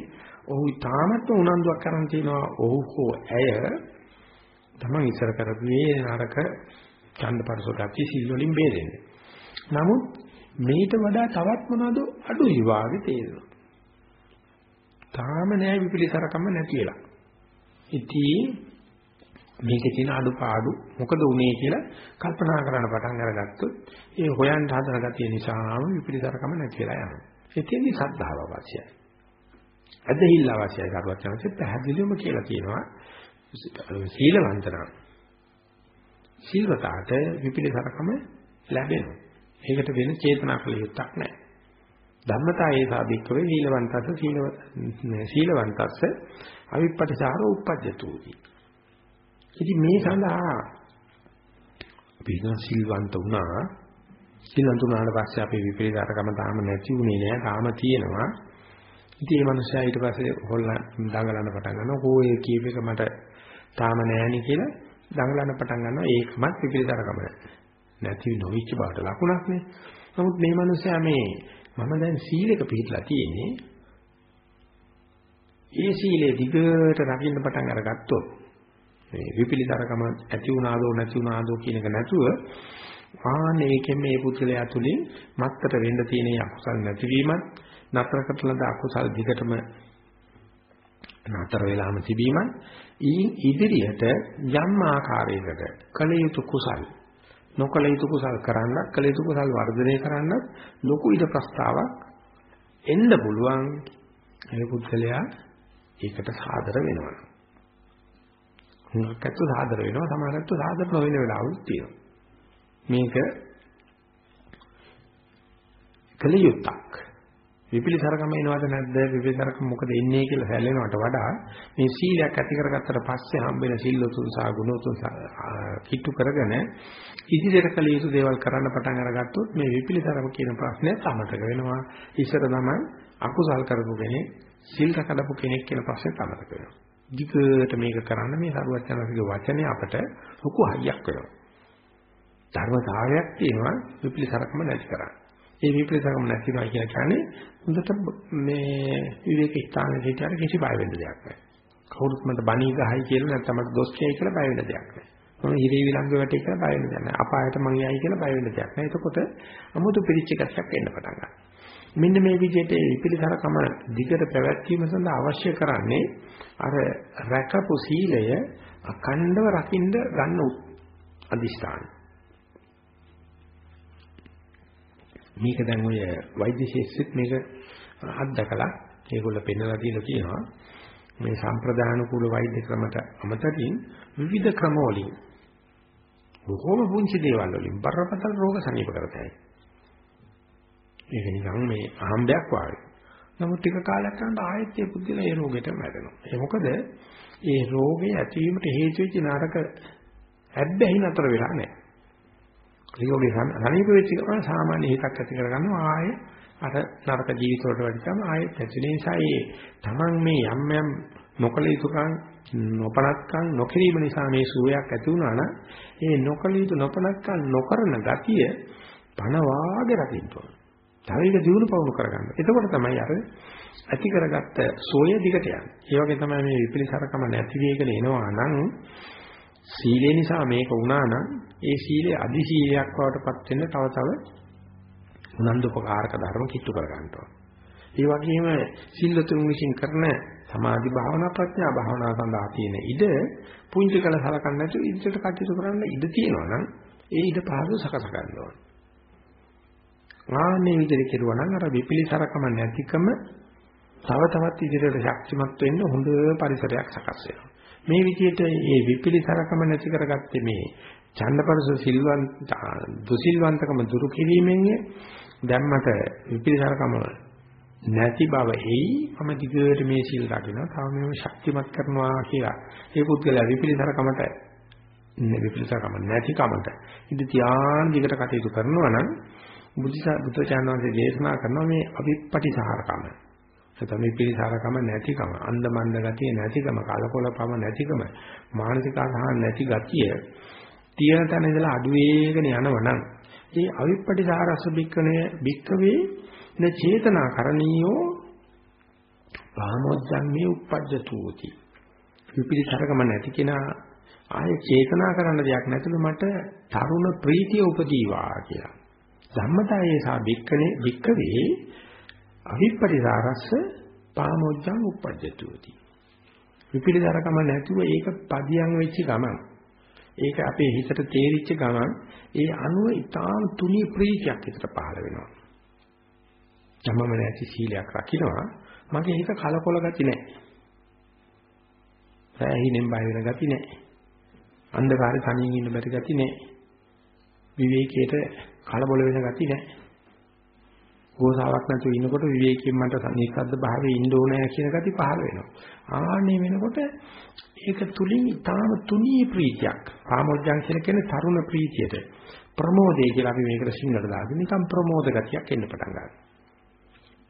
ඔහු තාමත් උනන්දුවක් කරන් තියනවා ඔහු හෝ ඇය තමන් ඉස්සර කරපුවේ නරක ඡන්දපරස ගති සිල් වලින් බේරෙන්නේ. නමුත් මේට වඩා තවත් මොනවද අඩුයි වාගේ තේරෙනවා. තාම නෑ විපිලිසරකම නැතිලා. ඉතින් මේකේ තියෙන අඩුපාඩු මොකද උනේ කියලා කල්පනා කරන්න පටන් අරගත්තොත් ඒ හොයන්න හදන ගතිය නිසාම විපිලිසරකම නැති වෙලා යනවා. එතෙන්දි සද්ධාව අවශ්‍යයි. අදහිල්ල අවශ්‍යයි කරුවත් යනසේ පැහැදිලිවම කියලා කියනවා සීලවන්තනා. සීලවතාට විපිලිසරකම ලැබෙනවා. ඒකට වෙන චේතනා කළ යුත්තක් නැහැ. ධම්මතායේ සාධික්කවේ සීලවන්තස්ස සීලව සීලවන්තස්ස අවිපටිසාරෝ uppajjatuති ඉතින් මේ සඳහා අපි හිතන සිල්වන්ත වුණා. සිල්වන්ත වුණාට පස්සේ අපේ විපරිණාමකම තාම නැති උනේ නෑ. තාම තියෙනවා. ඉතින් මේ මනුස්සයා ඊට පස්සේ හොල්ලන් දඟලන්න පටන් ගන්නවා. කෝ ඒ කීප එක මට තාම නෑනේ කියලා දඟලන්න පටන් ගන්නවා. ඒකමත් විපරිණාමකම නැති නොවිච්ච බවට ලකුණක් නේ. නමුත් මේ මනුස්සයා මේ මම දැන් සීලක පිළිපදලා තියෙන්නේ. ඒ සීලේ දිගට රකින්න පටන් අරගත්තොත් මේ විපිලිතරකම ඇති වුණාදෝ නැති වුණාදෝ කියන එක නැතුව ආන්නේ ඒකෙන් මේ පුද්ගලයා තුලින් මත්තර වෙන්න තියෙන අකුසල් නැතිවීමත් නතර කරලද අකුසල් දිගටම නතර වෙලාම තිබීමත් ඊ ඉදිරියට යම් ආකාරයකට කල යුතු කුසල් නොකල යුතු කුසල් කරන්න කල යුතු කුසල් වර්ධනය කරන්න ලොකු ඉද ප්‍රස්තාවක් එන්න පුළුවන් ඒ පුද්ගලයා ඒකට සාදර වෙනවා හුඟක් ඇත්ත සාදර වෙනවා සමහරට සාදර නොවන වෙලාවලුත් තියෙනවා. මේක කලියුත්තක්. විපිලිසරකම එනවද නැද්ද? විපිලිසරකම මොකද එන්නේ කියලා සැලෙනවට වඩා මේ සීලයක් ඇති කරගත්තට පස්සේ හම්බෙන සිල්ලුතුන් සහ ගුණතුන් කිට්ටු කරගෙන ඉදිරියට කළ යුතු දේවල් කරන්න පටන් අරගත්තොත් මේ විපිලිසරම කියන ප්‍රශ්නේ අමතක වෙනවා. ඉස්සර තමයි අකුසල් කරපු කෙනෙක් සිල් රැකලපු කෙනෙක් කියන ප්‍රශ්නේ අමතක වෙනවා. ධිකයට මේක කරන්න මේ සරුවචනසික වචනේ අපට ලොකු හයියක් වෙනවා. ධර්මතාවයක් තියෙනවා විපිලිසරකම නැති කරන්නේ. ඒ විපරිතකම නැතිනවා කියන කියන්නේ හොඳට මේ විවේක ස්ථානයේ හිටියට කිසි බය වෙන්න දෙයක් නැහැ. කවුරුත් මට බණී ගහයි කියලා නැත්නම් මට දොස් කියයි කියලා බය වෙන්න දෙයක් නැහැ. මම හිරේ විලංග වැටේ කියලා බය වෙන්න දෙයක් නැහැ. අපායට මං යයි කියලා බය වෙන්න දෙයක් නැහැ. එතකොට 아무තු පිළිච්ච එකක් එන්න පටන් ගන්නවා. මෙන්න මේ විදිහට විපිලිසරකම දිගට පැවැත්වීම සඳහා අවශ්‍ය කරන්නේ අර රැකපු සීලය අඛණ්ඩව රකින්න ගන්න අදිෂ්ඨානයි. මේක දැන් ඔය වෛද්‍ය ශාස්ත්‍රෙත් මේක අත්දකලා ඒගොල්ල පෙන්නලා දීලා තියෙනවා මේ සම්ප්‍රදාන කුල වෛද්‍ය ක්‍රමයට අමතරින් විවිධ ක්‍රම වලින් බොහෝම පුංචි දේවල් වලින් බරපතල රෝග සනීප කරතයි. මේක නිකන් මේ අහම්බයක් වගේ. නමුත් ටික කාලයක් යනකොට ආයෙත් ඒ පුද්ගලයා ඒ රෝගෙට මැරෙනවා. ඒ මොකද ඒ රෝගේ ඇතිවීමට හේතු වෙච්ච නරක හැබ්බැහි නතර වෙලා නැහැ. ලියෝගේ සනීප වෙච්ච ගමන් සාමාන්‍ය හිතක් ඇති කරගන්නවා ආයේ අර නරක ජීවිත වලට වඩා ආයේ ඇතුලේ නිසා ඒ Taman මේ යම් යම් නොකල යුතුකම් නොපනත්කම් නොකිරීම නිසා මේ සුවයක් ඇති වුණා නම් ඒ නොකල යුතු නොපනත්කම් නොකරන ගතිය පණ වාගේ රකින්න ඕන. තව එක දිනු පවුණු කරගන්න. එතකොට තමයි අර ඇති කරගත්ත සෝය දිගට යන්නේ. ඒ වගේ තමයි මේ විපිලිසරකම නැති වෙගෙන එනවා නම් සීලේ නිසා මේක වුණා නම් ඒ සීලේ අදි සීලයක් බවට පත් වෙන්න තව තව උනන්දුපකාරක ධර්ම කිට්ටු කර ගන්නවා. ඒ වගේම සිල්ලතුන් විසින් කරන සමාධි භාවනා ප්‍රඥා භාවනා සඳහා තියෙන ඉඩ පුංචි කළ සලකන්නේ නැතුව ඉදිරියට කටයුතු කරන්න ඉඩ තියෙනවා නම් ඒ ඉඩ පහසු සකස ගන්න ඕනේ. ආන්නේ විදිහට කෙරුවා නම් අර විපිලිසරකම නැතිකම තව තවත් ඉදිරියට ශක්තිමත් වෙන්න හොඳ පරිසරයක් සකස් වෙනවා. මේ විදිහට මේ විපිලිසරකම නැති කරගත්තේ මේ ඡන්දපරස සිල්වන් දුසිල්වන්තකම දුරු කිරීමෙන් දැම්මට විපිලිසරකම නැති බව එයි. මම දිගට මේ සිල් රකින්න තව මේව ශක්තිමත් කරනවා කියලා. ඒ පුද්ගලයා විපිලිසරකමට විපිලිසරකම නැති කමට ඉඳ තියාන් දිගට කටයුතු කරනවා නම් බුද්ධ බුද්ධචානන්සේ දේශනා කරනවා මේ අවිප්පටිසහරකම නැත්නම් මේ පිළිසාරකම නැතිකම, අන්ධ මන්ද ගතිය නැතිකම, කලකොලකම නැතිකම, මානසික අසහන නැති ගතිය තියෙන තැන ඉඳලා අඩු වේගෙන යනවනම් ඒ අවිප්පටිසාරස බික්කනේ බික්කවේ න චේතනා කරණීයෝ පාමොච්ඡංගේ uppajjatuti විපිලිසරකම නැති කෙනා ආයේ චේතනා කරන්න දෙයක් නැතුළු මට තරුණ ප්‍රීතිය උපදීවා කියලා. ධම්මතායේ සා බික්කනේ බික්කවේ අවිපරිසාරස්ස පාමොච්ඡං උපජ්ජතුති. විපිලිතරකම නැතුව ඒක පදියම් වෙච්ච ගමන් ඒක අපේ හිතට තේරිච්ච ගමන් ඒ අනුව ඊටාම් තුනි ප්‍රීතියක් හිතට පහළ වෙනවා. ධම්මම නැති සීලයක් රකින්නවා මගේ හිත කලකොල ගති නැහැ. සෑහීනෙන් බය වෙන ගති නැහැ. අන්ධකාරේ තනියෙන් ඉන්න බැරි ගති නැහැ. විවේකයට කලබල වෙන ගති නැහැ. ගෝසාවක් නැතුව ඉන්නකොට විවේකයෙන් මට නිස්සද්ද භාවයේ ඉන්න ඕනෑ කියන ගති පහළ වෙනවා. ආන්නේ වෙනකොට ඒක තුලින් ඊටාම තුනී ප්‍රීතියක්. පාමොජ්ජං කියන කියන්නේ තරුණ ප්‍රීතියට. ප්‍රමෝදය කියලා අපි මේකට සිංහලට දාගෙන නිකම් ප්‍රමෝද ගතියක් එන්න පටන් ගන්නවා.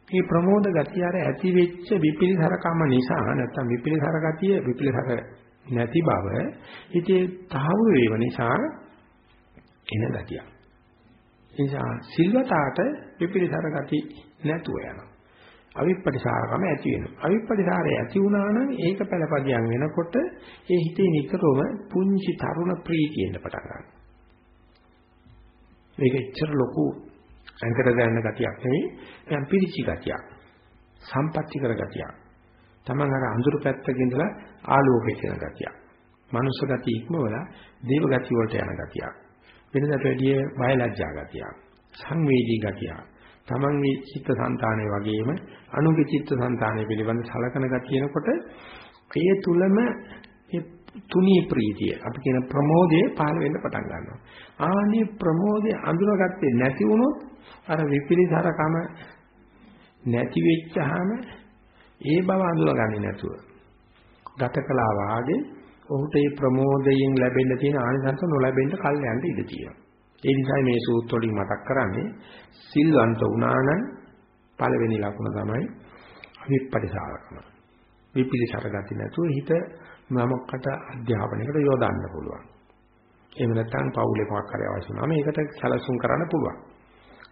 මේ ප්‍රමෝද ගතිය අර ඇති වෙච්ච විපිලිසරකම නිසා නැත්නම් විපිලිසර ගතිය විපිලිසර නැති බව හිතේ තහවුරු වීම නිසා එන ගතියක්. නිසා සිල්වතාට විපිරිසර ගති නැතුව යනවා. අවිප්පටිසාරකම ඇති වෙනවා. අවිප්පටිසාරය ඇති වුණා නම් ඒක පළපදියම් වෙනකොට ඒ හිතේ නිතරම පුංචි තරුණ ප්‍රීතියෙන්න පටන් ගන්නවා. මේක එච්චර ලොකු අංකර ගන්න ගතියක් නෙවෙයි. දැන් පිරිචි ගතියක්. සම්පත්‍ති කර ගතියක්. Taman අර අඳුරු පැත්තක ඉඳලා ආලෝකයට යන ගතියක්. මනුස්ස ගතිය ඉක්මවලා දේව ගතිය වලට යන ගතියක්. වෙනදට වැඩිය බය ලැජ්ජා ගතියක්. සංවේදී ගතියක්. තමන්ගේ චිත්ත සංතානය වගේම අනුගේ චිත්ත සංතානය පිළිබඳ සලකන ගතියනකොට ඒ තුලම මේ තුනී ප්‍රීතිය අපි කියන ප්‍රමෝදයේ පහළ වෙන්න පටන් ගන්නවා. ආනි ප්‍රමෝදයේ අඳුරගත්තේ නැති වුණොත් අර විපිලිසරකම නැති වෙච්චාම ඒ බව අඳුරගන්නේ නැතුව ගත කළා වාගේ ඔහුට මේ ප්‍රමෝදයෙන් ලැබෙන්න තියෙන ආනිසංස නොලැබෙන්න කල් යන්න ඉඩ තියෙනවා. ඒ නිසා මේ සූත්‍ර වලින් මතක් කරන්නේ සිල්වන්ත වුණා නම් පළවෙනි ලකුණ තමයි විප්පටිසාරකම. විපිලිසර ගති නැතුව හිත මමකට අධ්‍යාපනයකට යොදන්න පුළුවන්. එහෙම නැත්නම් පවුලේ මොකක් හරි අවශ්‍ය වුණාම ඒකට සැලසුම් කරන්න පුළුවන්.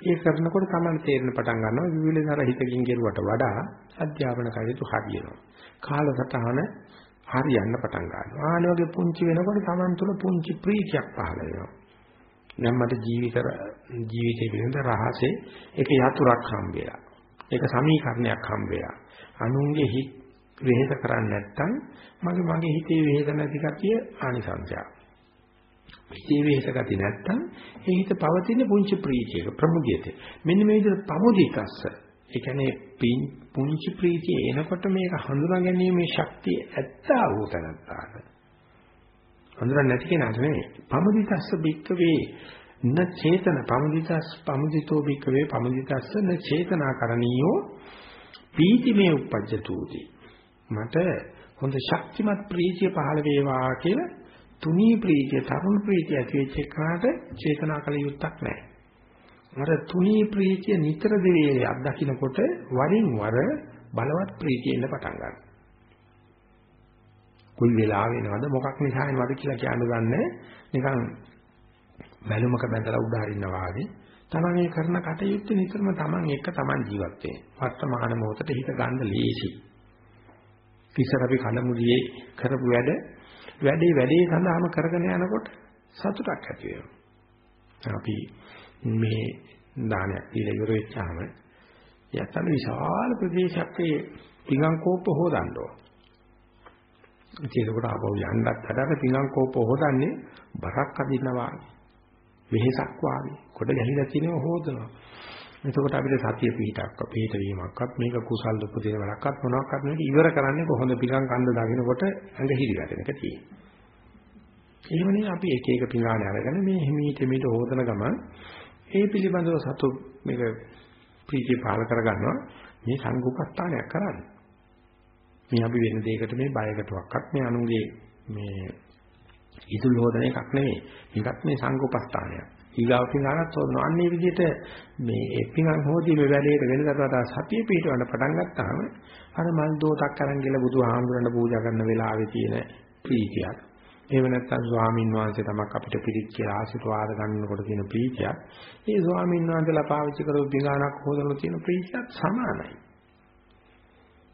ඒක කරනකොට තමයි තේරෙන පටන් ගන්නවා විවිලසර හිතකින් කෙරුවට වඩා අධ්‍යාපන කටයුතු හරියනවා. කාලසටහන හරියන්න පටන් ගන්නවා. ආන වගේ පුංචි වෙනකොට Taman තුල පුංචි ප්‍රීතියක් පහළ වෙනවා. දැන් මට ජීවිත ජීවිතේ පිළිබඳ රහසේ ඒක යතුරක් හම්බෙලා. ඒක සමීකරණයක් හම්බෙලා. අනුන්ගේ හිත වෙහෙස කරන්නේ නැත්නම් මගේ මගේ හිතේ වෙහෙස නැති කතිය ආනිසංසයක්. හිතේ වෙහෙස ගති නැත්නම් ඒ හිත පවතින පුංචි ප්‍රීතියක ප්‍රමුදියත. මෙන්න මේ විදිහට පමුදිකස්ස. ඒ කියන්නේ පුංචි ප්‍රීතිය එනකොට මේක හඳුනා ගැනීමේ ශක්තිය ඇත්තා වූ තැනත්තාට. හඳුනන්නේ නැති කෙනාට නෙවෙයි. පමුදිකස්ස බික්කවේ න චේතන පමුදිතස් පමුදිතෝ බික්කවේ පමුදිතස්ස න චේතනාකරණීයෝ පීතිමේ උපජ්ජතුති. මට හොඳ ශක්තිමත් ප්‍රීතිය පහළ වේවා කියලා තුනී ප්‍රීතිය තරුණ ප්‍රීතිය ඇති වෙච්ච එකට චේතනා කළ යුත්තක් නැහැ. අර තුනී ප්‍රීතිය නිතර දෙවේ අත්දකින්නකොට වරින් වර බලවත් ප්‍රීතිය එන්න පටන් ගන්නවා. කොයි වෙලාවෙ එනවද මොකක් නිසා එනවද කියලා කියන්න ගන්න නිකන් බැලුමක බැඳලා උඩ හරිනවා වගේ තමන් මේ කරන කටයුත්ත නිතරම තමන් එක්ක තමන් ජීවත් වෙන. වර්තමාන මොහොතට හිත ගන්න ලේසි. ඉස්සර අපි කලමුදියේ කරපු වැඩ වැඩේ වැඩේ සඳහාම කරගෙන යනකොට සතුටක් ඇති වෙනවා. අපි මේ දානයක් දීලා ඉවර වෙච්චාම යත්තන විශාල ප්‍රදේශයක් ඒ පිඟන් කෝප්ප හොදන්න ඕන. ඒකකට ආපහු යන්නත් හදලා පිඟන් කෝප්ප හොදන්නේ බරක් අදිනවා. වෙහෙසක් වාගේ කොට ගැහිලා තියෙනව හොදනවා. එතකොට අපිට සතිය පිටක් පිට වීමක්වත් මේක කුසල් උපදින වලක්වත් මොනවාක්වත් නෙවෙයි ඉවර කරන්නේ කොහොමද පිඟන් කන්ද දකින්නකොට ඇඟ හිරි වැටෙන එක තියෙන්නේ. එහෙමනේ අපි එක එක පිඟානේ අරගෙන මේ හිමීට මීට හොදන ගමන් ඒ පිළිබඳව සතු මේක ප්‍රීතිය පාල කරගන්නවා මේ සංගුපස්ථානයක් කරන්නේ. මේ අපි වෙන දෙයකට මේ බයකටවත් මේ අනුගේ මේ ඉදුල් හොදන එකක් නෙවෙයි. මේකත් මේ සංගුපස්ථානයක්. ඊගාව පිඟානත් හොදනවා. අන්නේ විදිහට මේ එපිඟන් හොදීමේ වැඩේට වෙනකට වඩා සතිය පිටවන්න පටන් ගත්තාම අර මල් දෝතක් අරන් ගිහලා බුදුහාමුදුරන්ට පූජා කරන වෙලාවේ තියෙන ප්‍රීතියක් එහෙම නැත්නම් ස්වාමින් වහන්සේ තමක් අපිට පිළිත් කියලා ආශිර්වාද ගන්නකොට තියෙන ප්‍රීතියක් මේ ස්වාමින් වහන්සේලා පාවිච්චි කරපු පිඟානක් හොදලා තියෙන ප්‍රීතියක් සමානයි.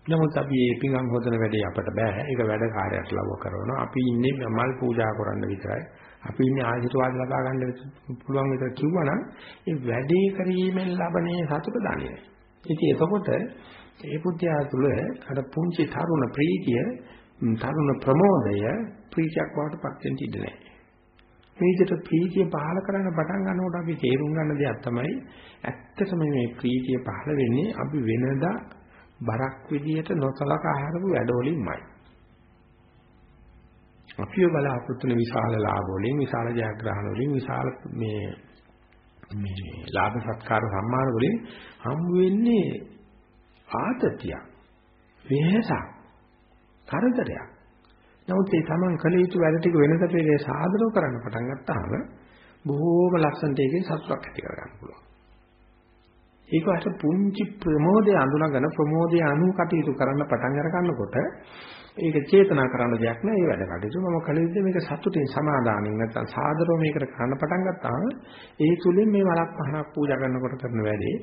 නමුත් අපි මේ පිඟන් හොදන වැඩේ අපට බෑ. ඒක වැඩ කාර්යයක් ලබ කරනවා. අපි ඉන්නේ මල් පූජා කරන්න විතරයි. අපි ඉන්නේ ආශිර්වාද ලබා ගන්න පුළුවන් විතර කිව්වනම් ඒ වැඩේ කිරීමෙන් ලබන්නේ සතුට දන්නේ නැහැ. ඉතින් එතකොට ඒ පුත්‍යා තුළ අර පුංචි තරුණ ප්‍රීතිය තරුණ ප්‍රමෝදය ප්‍රීතියක් වඩටපත් වෙන්න ඉඩ නැහැ. මේ විදිහට ප්‍රීතිය පහල කරන්න පටන් ගන්නකොට අපි තේරුම් ගන්න දෙයක් තමයි ඇත්තටම මේ ප්‍රීතිය පහල වෙන්නේ අපි වෙනදා බරක් විදියට නොසලකා හරපු වැඩවලින්මයි. අපිව බලාපොරොත්තු වෙන විශාල ලාභ වලින් විශාල ජයග්‍රහණ වලින් විශාල මේ මේ ලාභ සත්කාර සම්මාන වලින් හම් වෙන්නේ ආතතිය වෙහසක් කරදරයක්. නමුත් ඒ තමන් කළ යුතු වැඩ ටික වෙනකට වේලේ සාදරව කරන්න පටන් ගත්තාම බොහෝම ලස්සනට ඒකේ සතුටක් ඇති කරගන්න පුළුවන්. ඒක අර පුංචි ප්‍රමෝදය අඳුනගෙන ප්‍රමෝදය අනු කටයුතු කරන්න පටන් අර ගන්නකොට ඒක චේතනා කරන්න දෙයක් නෑ. ඒ වැඩ කටයුතු මම කළ යුත්තේ මේක සතුටින් සමාදානින් නැත්තම් සාදරව මේකට කරන්න පටන් ගත්තාම ඒ තුලින් මේ වලක් පහනක් පූජා කරනකොට කරන වැඩේ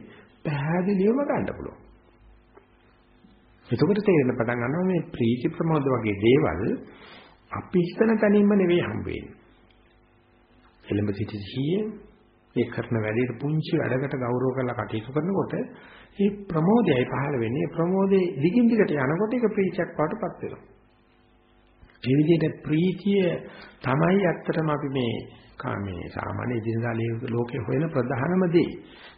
පැහැදිලිවම ගන්න පුළුවන්. එතකොට තේරෙන්න පටන් ගන්නවා මේ ප්‍රීති ප්‍රමෝද වගේ දේවල් අපි හිතන තැනින්ම නෙවෙයි හම්බ වෙන්නේ. එළඹ සිටි සිහියේ ඒ කරන වැඩේට පුංචි වැඩකට ගෞරව කරලා කටයුතු කරනකොට මේ ප්‍රමෝදයයි පහළ වෙන්නේ. ප්‍රමෝදේ දිගින් දිගට යනකොට ඒක ප්‍රීතියක් වඩටපත් වෙනවා. මේ විදිහට ප්‍රීතිය තමයි ඇත්තටම අපි මේ කාමේ සාමාන්‍ය ඉදිරියදා ලෝකේ හොයන ප්‍රධානම දේ.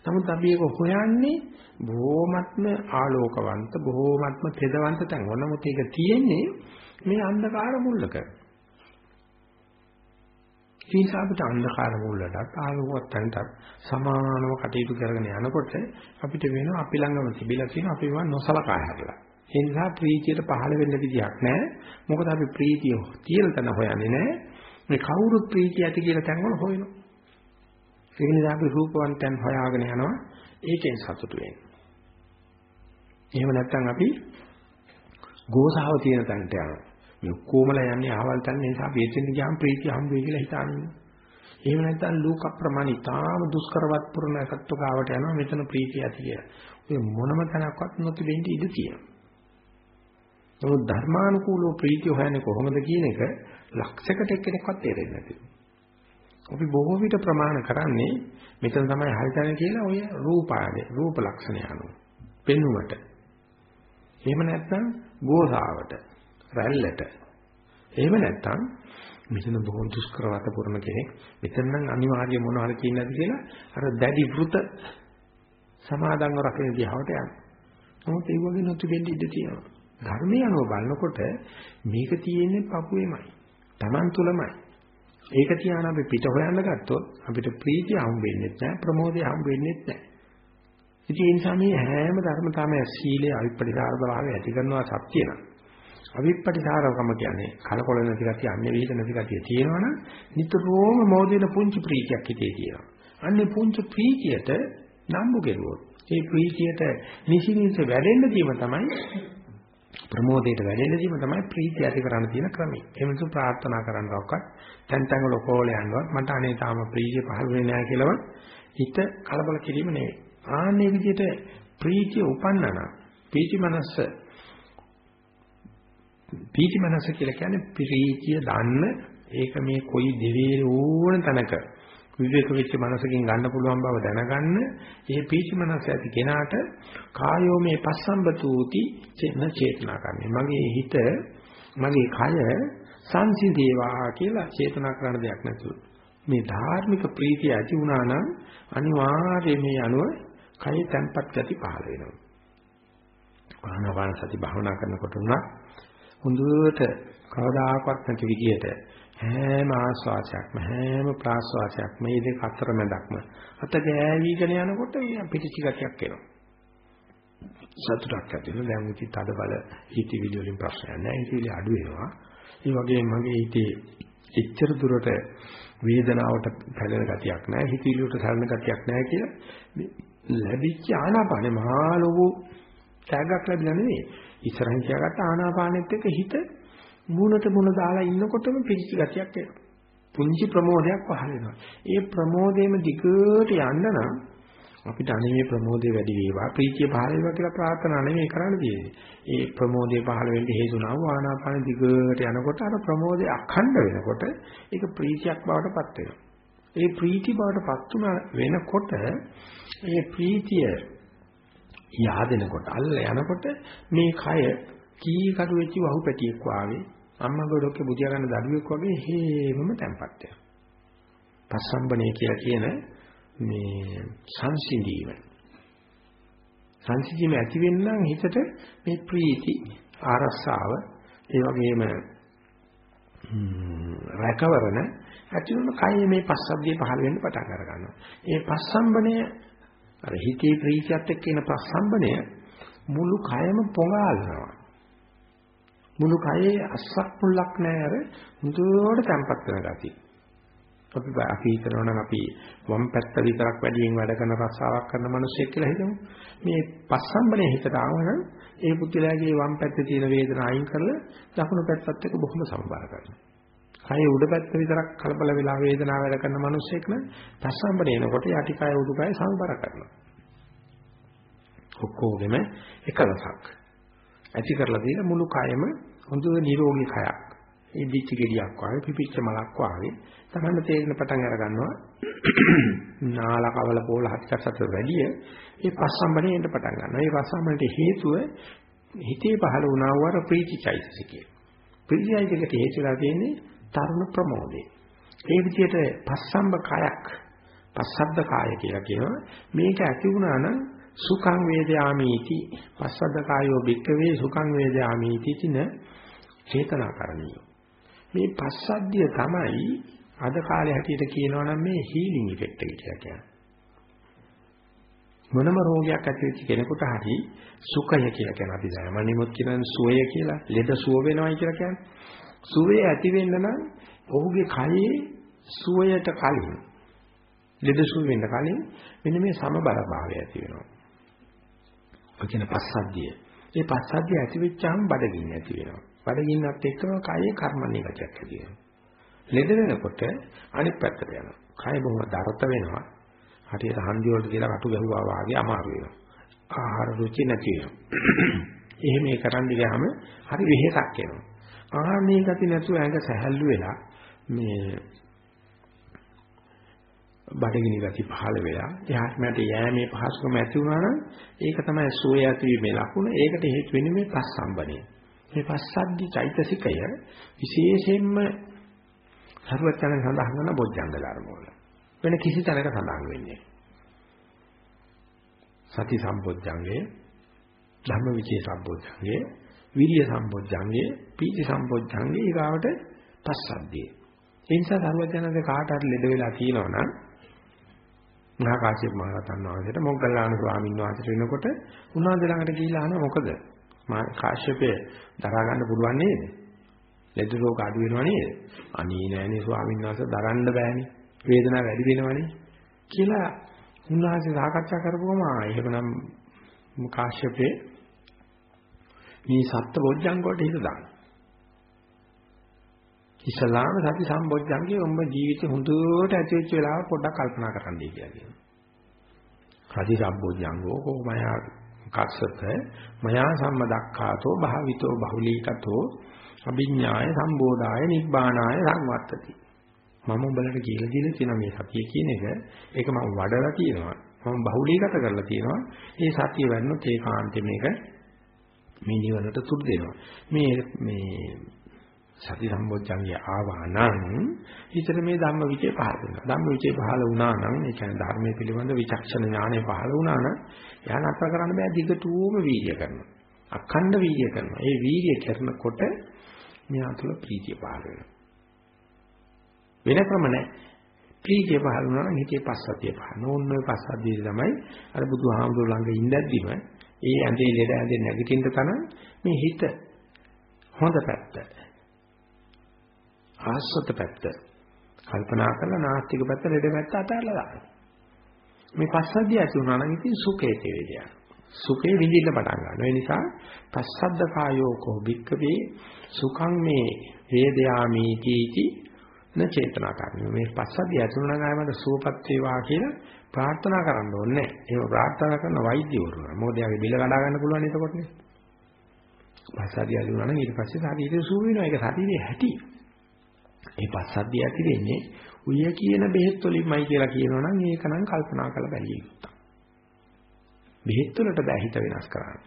නමුත් අපි ඒක හොයන්නේ බොහොමත්ම ආලෝකවන්ත බොහොමත්ම තෙදවන්ත තැන්. නමුත් ඒක තියෙන්නේ මේ අන්ධකාර මුල්ලක. ඒ නිසා අපිට අන්ධකාර මුල්ලටත් ආලෝකවත් තැනට සමානව කටයුතු කරගෙන යනකොට අපිට වෙනවා අපි ළඟම තිබිලා තියෙන අපි වන් නොසලකා හැරලා. ඒ නිසා ප්‍රීතියට පහළ වෙන්න විදියක් නැහැ. මොකද අපි ප්‍රීතිය තියෙන තැන හොයන්නේ නැහැ. මේ කවුරුත් ප්‍රීතිය ඇති කියලා තැන් වල හොයනවා. ඒ නිසා අපි රූපවන්තයන් හොයාගෙන යනවා. ඒකෙන් සතුටු වෙන්නේ. එහෙම නැත්නම් අපි ගෝසාව තියෙන තැනට යනවා. මේ කොමල යන්නේ ආවල් තැන නිසා අපි එතෙන් ගියාම ප්‍රීතිය හම්බ වෙයි කියලා හිතානින්න. එහෙම නැත්නම් ලෝක ප්‍රමාණි තාම දුෂ්කරවත් පුරණ සත්වකාවට යනවා මෙතන ප්‍රීතිය ඇති කියලා. ඔය මොනම තැනක්වත් නොතිබෙන්න ඉඩ තියෙනවා. නමුත් ධර්මානුකූලව ප්‍රීතිය හොයන්නේ කොහොමද කියන එක ලක්ෂයකට එක්කෙනෙක්වත් තේරෙන්නේ නැති. අපි බොහෝ විට ප්‍රමාණ කරන්නේ මෙතන තමයි හරිතන කියලා ඔය රූපාවේ රූප ලක්ෂණ අනුව. පෙනුමට. එහෙම නැත්නම් ගෝසාවට, රැල්ලට. එහෙම නැත්නම් මෙතන බොහෝ දුෂ්කරවත පුරන කෙනෙක් මෙතන නම් අනිවාර්ය මොනවා හරි කියන්නේ නැති කියලා අර දැඩි වෘත සමාදන්ව රකින්න දිහාවට යනවා. නමුත් ඒ වගේ නොතු වෙන්න ඉඩ තියෙනවා. ධර්මයේ අනුව බලනකොට මේක තියෙන්නේ පපුවේමයි. Taman තුලමයි. ඒක තියාන අපි පිට හොයන්න ගත්තොත් අපිට ප්‍රීතිය හම් වෙන්නේ නැහැ ප්‍රමෝදය හම් වෙන්නේ නැහැ. ඉතින් ඒ නිසා මේ හැම ධර්මතාවය සීලය අවිපටිසාර භාවය ඇති කරනවා සත්‍ය නම්. අවිපටිසාරකම කියන්නේ කලකොල නැති ගතිය, අන්නේ විහිද නැති ගතිය තියෙනවනම් නිතරම මොදින පුංචි ප්‍රීතියක් හිතේ තියෙනවා. අන්නේ පුංචි ප්‍රීතියට නම්බු කෙරුවොත් ඒ ප්‍රීතියට නිසිනිස වැඩෙන්න දීම තමයි ප්‍රමෝදයට වැඩෙන්නදීම තමයි ප්‍රීතිය ඇති කරන්න තියෙන ක්‍රමය. එහෙම නිසා ප්‍රාර්ථනා කරන්නවක්වත් තැන් තැන් වල කොහොල යනවත් මට අනේ තාම ප්‍රීතිය පහළ වෙන්නේ නැහැ කියලාවත් හිත කලබල කිරීම නෙවෙයි. ආන්නේ විදිහට ප්‍රීතිය උපන්නන ප්‍රීති මනස ප්‍රීති මනස කියලා කියන්නේ ප්‍රීතිය දන්න ඒක මේ කොයි දෙවියන ඕන තැනක විවේක වෙච්ච මනසකින් ගන්න පුළුවන් බව දැනගන්න. ඒ පීචි මනස ඇති කෙනාට කායෝ මේ පස්සම්බතූති චේතන චේතනා කරන්නේ. මගේ හිත මගේ කය සංසිඳේවා කියලා චේතනා කරන දෙයක් නැතුව. මේ ධාර්මික ප්‍රීතිය ඇති වුණා නම් අනිවාර්යයෙන් මේ අනුව කය තැම්පත් ගති පහළ වෙනවා. ආනාපාන සති භාවනා කරනකොට උනා හොඳට කවදාකවත් නැති විදියට හැම ආස්වාසයක්ම හැම ප්‍රාස්වාසයක්ම මේ දෙක අතර මැදක්ම අත ගෑවිගෙන යනකොට පිටිචි ගතියක් එනවා. සතුටක් ඇති වෙනවා. දැන් මුචි තද බල හිතවිලි වලින් ප්‍රශ්නයක් නැහැ. හිතවිලි අඩු වෙනවා. ඒ වගේම මගේ හිතේ එච්චර දුරට වේදනාවට පැලෙන ගතියක් නැහැ. හිතවිලි වලට සැලෙන ගතියක් නැහැ කියලා ලැබිච්ච ආනාපානේ මහා ලොකු ත්‍යාගයක් ලැබිලා නෙවෙයි. ඉස්සරහින් තියාගත්ත ආනාපානෙත් එක්ක හිත මූණට මූණ දාලා ඉන්නකොටම පිළිච්ච ගතියක් එනවා. පුංචි ප්‍රමෝදයක් පහළ වෙනවා. ඒ ප්‍රමෝදයේම දිගට යන්න නම් අපිට අනේ මේ ප්‍රමෝදය වැඩි වේවා ප්‍රීතිය පහළ වේවා කියලා ප්‍රාර්ථනා නෙමෙයි කරන්න තියෙන්නේ. ඒ ප්‍රමෝදය පහළ වෙන්න හේතුණා ආනාපාන දිගට යනකොට අර ප්‍රමෝදය අඛණ්ඩ වෙනකොට ඒක ප්‍රීතියක් බවට පත් වෙනවා. ඒ ප්‍රීති බවට පත් වෙනකොට ඒ ප්‍රීතිය yaadෙනකොට අල්ල යනකොට මේ කය කී කඩු වෙච්ච වහු පැටියෙක් වාගේ අම්මා ගොඩක බුදියා ගන්න දඩුවෙක් වගේ හේමම තැම්පත් වෙනවා. පස්සම්බනේ කියලා කියන මේ සංසිඳීම. සංසිඳීම ඇති වෙන්නම් හිතට මේ ප්‍රීති ආරස්සාව ඒ වගේම රැකවරණ ඇති වෙන කය මේ පස්සද්ධිය පහළ වෙන්න පටන් අර ගන්නවා. ඒ පස්සම්බණය අර හිතේ ප්‍රීතියත් එක්ක එන පස්සම්බණය මුළු කයම පොඟාලනවා. මුළු කයේ අස්සක් මුල්ලක් නැහැ අර මුදුවට තැම්පත් වෙන ගතිය. අපි අපි හිතනවා නම් අපි වම් පැත්ත විතරක් වැඩියෙන් වැඩ කරන රස්සාවක් කරන මිනිස්සෙක් කියලා හිතමු. මේ පස්සම්බනේ හිතට ආවනම් ඒ පුද්ගලයාගේ වම් පැත්තේ තියෙන වේදන අයින් කරලා දකුණු පැත්තත් එක්ක බොහොම සමබර කරනවා. කය උඩ පැත්ත විතරක් කලබල වෙලා වේදනාව වැඩ කරන මිනිස්සෙක් නම් පස්සම්බනේ එනකොට යටි කය උඩු කය සමබර කරනවා. ඔක්කොගෙම එකලසක්. ඇති කරලා දීලා මුළු කයම හොඳ නිරෝගී කයක්. ඒ දිච්ච ගෙඩියක් වගේ පිපිච්ච මලක් වගේ තමයි තේරෙන පටන් අර ගන්නවා. නාල කවල පොළ හත්කසට වැඩිය ඒ පස්සම්බනේ එන්න පටන් ගන්නවා. ඒ පස්සම්බනට හේතුව හිතේ පහළ වුණා වූ අර ප්‍රීතිචෛතසිකය. ප්‍රීතිචෛතසිකට හේතුලා තියෙන්නේ තරුණ ප්‍රමෝදේ. ඒ විදිහට පස්සම්බ කයක් පස්සබ්ද කාය කියලා කියනවා. මේක ඇති වුණා නම් සුඛං වේදයාමීති පස්සද්ද කායෝ භික්කවේ සුඛං වේදයාමීති තින චේතනා කරණිය මේ පස්සද්ධිය තමයි අද කාලේ හැටියට කියනවා නම් මේ හීලින් ඉෆෙක්ට් එක කියලා කියන්නේ. මොනම රෝගයක් ඇති වෙච්ච කෙනෙකුට හරි සුඛය කියලා කියන අපි සාමාන්‍යමත් කියන සුවය කියලා ලෙඩ සුව වෙනවයි කියලා කියන්නේ. සුවය ඇති වෙන්න නම් ඔහුගේ කයේ සුවයට කලින් ලෙඩ සුව වෙන්න කලින් මෙන්න මේ සමබර භාවය ඇති වෙනවා. ඔය කියන පස්සද්ධිය. මේ පස්සද්ධිය ඇති වෙච්චාම බඩගින්න ඇති වෙනවා. බඩගින්නත් එක්කම කයේ කර්මණී ගතියක් ඇති වෙනවා. ලෙඩ වෙනකොට අනිත් පැත්තට යනවා. කය බොහොම දරත වෙනවා. හරියට හන්දි වලට කියලා කටු ගැහුවා වාගේ අමාරු වෙනවා. ආහාර රුචි නැති වෙනවා. එහෙම මේ කරන්න ගියාම හරි වෙහෙසක් එනවා. ආහනේ ගති නැතුව ඇඟ සැහැල්ලු වෙලා මේ බඩගිනි ගති පහළ වෙලා එහාට මට යෑමේ පහසුකම ඇති වුණා නම් ඒක තමයි සෝය ඇතිවීමේ ලකුණ. ඒකට හේතු වෙන්නේ මේ පස්සම්බනේ. මේ පස්සද්ධි චෛතසිකය විශේෂයෙන්ම සර්වචන සඳහන් කරන බොජ්ජංග ධර්ම වල. වෙන කිසි තැනක සඳහන් වෙන්නේ සති සම්බොජ්ජංගේ ධම්මවිචේ සම්බොජ්ජංගේ විරිය සම්බොජ්ජංගේ පීති සම්බොජ්ජංගේ ඊගාවට පස්සද්ධිය. ඒ නිසා සර්වඥාන්සේ කාට හරි ලෙඩ වෙලා තියෙනවා නම් මහා කාශ්‍යප මහ රහතන් වහන්සේට මොග්ගල්ලාන ස්වාමීන් වහන්සේට වෙනකොට උන්වහන්සේ ළඟට ගිහිල්ලා අහනවා මොකද මා කාශ්‍යපේ දරා ගන්න පුළුවන් නේද? ලෙඩ රෝග අඩු වෙනව නේද? අනී නෑනේ ස්වාමීන් වහන්සේ දරන්න බෑනේ. වේදනාව වැඩි වෙනවනේ කියලා උන්වහන්සේ සාකච්ඡා කරපුවම එහෙමනම් කාශ්‍යපේ මේ සත්ත්ව බොජ්ජංග වලට හිත දාන්න. ඉස්ලාම සති සම්බොජ්ජංගේ උඹ ජීවිතේ හොඳට ඇති වෙච්ච වෙලාව පොඩ්ඩක් කල්පනා කරන්නයි කියලා කියනවා. සති සම්බොජ්ජංගෝ කොමය කස්සත මයා සම්මදක්ඛාතෝ භාවිතෝ බහුලීකතෝ අභිඥාය සම්බෝධාය නිබ්බානාය සංවත්තති. මම උඹලට කියලා දීලා තියෙන මේ සතිය කියන එක ඒක මම වඩලා තියෙනවා. මම බහුලීගත කරලා තියෙනවා. ඒ සතිය වෙන්නොත් ඒකාන්තේ මේක මේ නිවනට තුඩු දෙනවා. මේ මේ සති සම්බොජ්ජංගය ආවා නම් හිතට මේ ධම්ම විචේ පහළ වෙනවා. ධම්ම විචේ පහළ වුණා නම් ඒ කියන්නේ ධර්මයේ පිළිබඳ විචක්ෂණ ඥානය පහළ වුණා නම් එයා නතර කරන්න බෑ දිගටම වීර්ය කරනවා. අඛණ්ඩ වීර්ය කරනවා. ඒ වීර්ය කරනකොට මෙයා තුළ ප්‍රීතිය පහළ වෙනවා. වෙන ක්‍රම නැහැ. ප්‍රීතිය පහළ වුණා නම් හිතේ පස්සතිය පහළ. නෝන්න ඔය පස්සතිය තමයි අර බුදුහාමුදුර ළඟ ඉඳද්දිම ඒ ඇඳේ ලෙඩ ඇඳේ නැගිටින්න තන මේ හිත හොඳ පැත්ත. ආස්වත පැත්ත. කල්පනා කරලා නාස්තික පැත්ත ලෙඩ පැත්ත අතහැරලා දාන්න. මේ පස්සද්ධිය ඇති වුණා නම් ඉතින් සුඛේ තේරෙදියා. සුඛේ විඳින්න පටන් ගන්නවා. ඒ නිසා පස්සද්ද කායෝ කෝ භික්කවේ සුඛං මේ වේදයාමීති න චේතනා කරන්නේ මේ පස්සද්ධිය ඇතුළු නම් ආයමද සුවපත් වේවා කියලා ප්‍රාර්ථනා කරන්න ඕනේ නැහැ. එහෙම ප්‍රාර්ථනා කරන වෛද්‍යවරු නෑ. මොකද යාගේ බිල කඩා ගන්න පුළුවන් එතකොටනේ. පස්සද්ධිය ඇතුළු නම් ඊට පස්සේ ශරීරය සුව වෙනවා. ඒක ශරීරයේ හැටි. මේ පස්සද්ධිය ඇති වෙන්නේ උය කියන බෙහෙත් වලින්මයි කියලා කියනවනම් ඒක නම් කල්පනා කරලා බැලිය යුතුයි. බෙහෙත් වලට බෑ හිත වෙනස් කරන්න.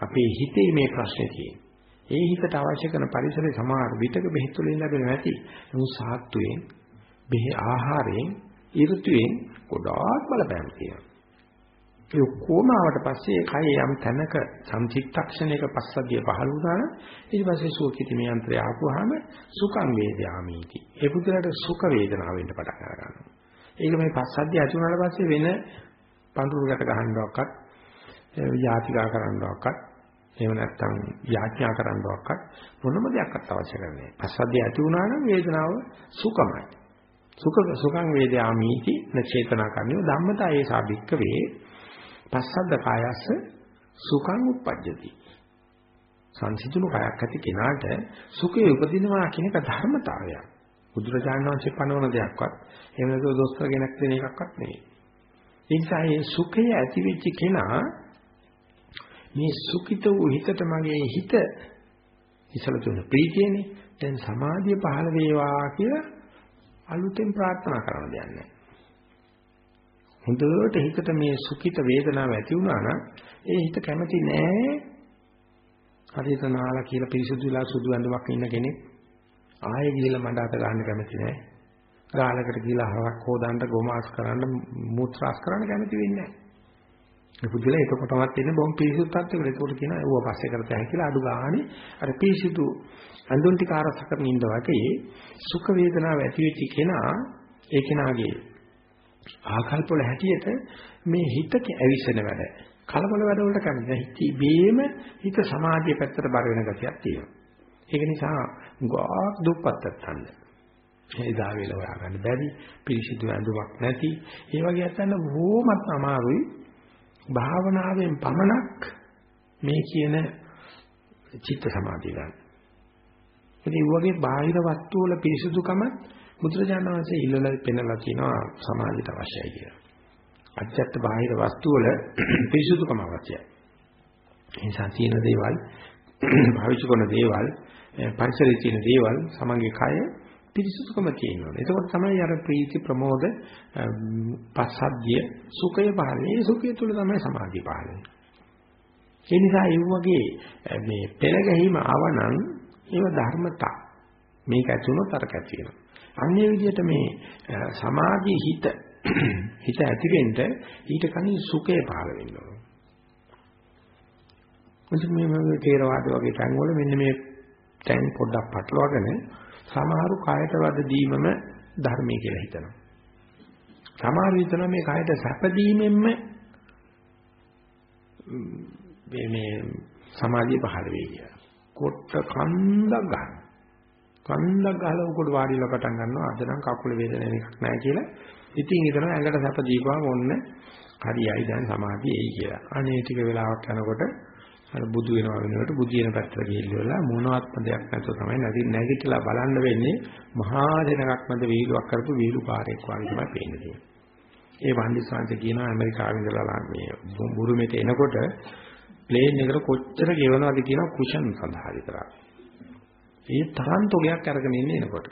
අපේ හිතේ මේ ප්‍රශ්නේ තියෙන්නේ. ඒ හිතට අවශ්‍ය කරන පරිසරයේ සමහර විතක බෙහෙත් වලින් ලැබෙන්නේ නැති. නමුත් සාත්තුවෙන්, බෙහෙ ආහාරයෙන්, ඍතුයෙන් ගොඩාක් බලපෑම් තියෙනවා. ඒ ඔක්කොම ආවට පස්සේ කය යම් තැනක සංචිත්තක්ෂණයක පස්සද්ධිය පහළ වුණා නම් ඊට පස්සේ සුඛිතී මේ යන්ත්‍රය ආපුවාම සුඛං වේදයාමීති. ඒ පුදුරට සුඛ වේදනාව වෙන්න පටන් ගන්නවා. ඒක මේ පස්සද්ධිය ඇති වුණාට පස්සේ වෙන පඳුරුකට ගහන්නවක්වත් යාතිකා කරන්නවක්වත් එහෙම නැත්නම් යාඥා කරන්නවක්වත් මොනම දෙයක්වත් අවශ්‍ය කරන්නේ නැහැ. පස්සද්ධිය ඇති වුණා නම් වේදනාව සුඛමයි. සුඛ සුඛං වේදයාමීති නචේතනා කන්නේ ධම්මතා ඒ සාභික්ක වේ. පස්සද්ද කායස්ස සුඛං උප්පජ්ජති. සංසිඳුණු කයක් ඇති කෙනාට සුඛේ උපදිනවා කියන එක ධර්මතාවයක්. බුදුරජාණන් වහන්සේ පනවන දෙයක්වත් එහෙම නැත්නම් දොස්තර කෙනෙක් දෙන එකක්වත් නෙවෙයි. ඒ නිසා මේ සුඛය ඇති වෙච්ච කෙනා මේ සුඛිත වූ හිතට මගේ හිත ඉසල තුන ප්‍රීතියනේ දැන් සමාධිය පහළ වේවා කියලා අලුතෙන් ප්‍රාර්ථනා කරන දෙයක් නැහැ. හොඳට හිතට මේ සුඛිත වේදනාව ඇති වුණා නම් ඒ හිත කැමති නෑ හරියට නාලා කියලා පිරිසුදුලා සුදු ඇඳුමක් ඉන්න කෙනෙක් ආයෙ ගිහලා මඩ අත ගන්න කැමති නෑ. ගාලකට ගිහලා හරක් හොදන්න ගොමාස් කරන්න මුත්‍රාස් කරන්න කැමති වෙන්නේ නෑ. ඒ පුදුල එතකොටවත් ඉන්නේ බොම් පිරිසුදු තත්ත්වයකට. ඒකට කියනවා ඒව පස්සේ කරතයි කියලා අඩු ගානේ අර පිරිසුදු අඳුන් ටික ආරක්ෂ කරමින් ඉන්න වගේ සුඛ වේදනාව ඇති වෙච්ච කෙනා ඒ කෙනාගේ ආකල්ප වල හැටියට මේ හිතක ඇවිස්සෙන වැඩ කලබල වැඩ වලට කැමති හිත ඉබේම හිත සමාධිය පැත්තට බර වෙන ගතියක් තියෙනවා. ඒක නිසා ගොඩක් දුප්පත් තත්ත්වන්න. එදා වේල හොයාගන්න බැරි පිරිසිදු ඇඳුමක් නැති ඒ වගේ අතන බොහොමත් අමාරුයි භාවනාවෙන් පමණක් මේ කියන චිත්ත සමාධිය ගන්න. ඉතින් වගේ බාහිර වස්තු වල පිරිසුදුකම බුදුරජාණන් වහන්සේ ඉල්ලලා පෙන්නලා තියෙනවා සමාධියට අවශ්‍යයි කියලා. අජත්ත බාහිර වස්තු වල පිරිසුදුකම අවශ්‍යයි. ඒ නිසා තියෙන දේවල් භාවිත කරන දේවල් පරිසරයේ තියෙන දේවල් සමන්ගේ කය පිරිසුදුකම තියෙනවා. එතකොට තමයි අර ප්‍රීති ප්‍රමෝද පස්සද්ධිය සුඛය පහළේ. ඒ සුඛය තුල තමයි සමාධිය පහළේ. ඒ නිසා ඒ වගේ මේ පෙළ ගැහිම ආවනම් ඒව ධර්මතා. මේක ඇති වුණොත් අරක ඇති වෙනවා. අන්නේ විදිහට මේ සමාධි හිත හිත ඇති වෙන්න ඊට කලින් සුඛය පහළ වෙන්න ඕන. මුලින්ම මේ තේරවාද වගේ තැන් වල මෙන්න මේ තැන් පොඩ්ඩක් පටලවාගෙන සමහරු කායට වද දීමම ධර්මයේ කියලා හිතනවා. සමහරු හිතනවා මේ කායට සැප දීමෙන්ම මේ මේ සමාධිය පහළ වෙයි කියලා. කොට කන්දක් ගන්න. කන්දක් ගහලා උකට වාඩිලා පටන් ගන්නවා. අද නම් කකුල වේදනාවක් එකක් නැහැ කියලා. ඉතින් හිතනවා ඇඟට සැප දීපුවාම ඔන්න හරියයි දැන් සමාධිය එයි කියලා. අනේ ටික වෙලාවක් යනකොට අර බුදු වෙනවා වෙනකොට බුදු වෙන පැත්තට ගිහිල්ලා මොනවත්ම දෙයක් නැතුව තමයි නැති නැගිටලා බලන්න වෙන්නේ මහා දෙනකක් මැද වීලුවක් කරපු වීලුකාරයෙක් වගේ තමයි පේන්නේ. ඒ වන්දිසාන්ත කියනවා ඇමරිකාවෙන් ඉඳලා මේ බුරුමෙට එනකොට ප්ලේන් එකට කොච්චර ගෙවනවද කියන කුෂන් සඳහා විතරයි. ඒ තරම් තොගයක් අරගෙන ඉන්නේ එනකොට.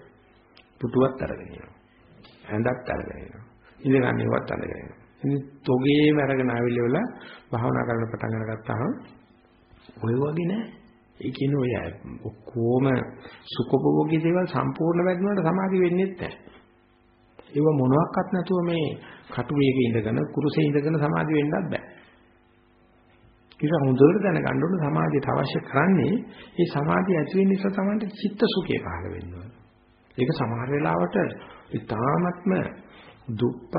පුටුවක් අරගෙන එනවා. ඇඳක් අරගෙන එනවා. ඉඳගන්නේවත් අරගෙන එනවා. ඉතින් තොගේම අරගෙන ආවිල්ලා භාවනා කරන්න පටන් අරගත්තාම ඔය වගේ නෑ. ඒ කියන්නේ ඔය ඔක්කොම සුඛභෝගී දේවල් සම්පූර්ණ වැඩිවුණාට සමාධි වෙන්නේ නැහැ. ඒව මොනවත් නැතුව මේ කටුවේක ඉඳගෙන කුරුසේ ඉඳගෙන සමාධි වෙන්නත් බෑ. ඒක හොඳට දැනගන්න ඕන සමාධියට අවශ්‍ය කරන්නේ මේ සමාධිය ඇති වෙන නිසා තමයි චිත්ත සුඛය පහළ වෙන්නේ. ඒක සමහර වෙලාවට ඉතාමත්ම දුප්පත්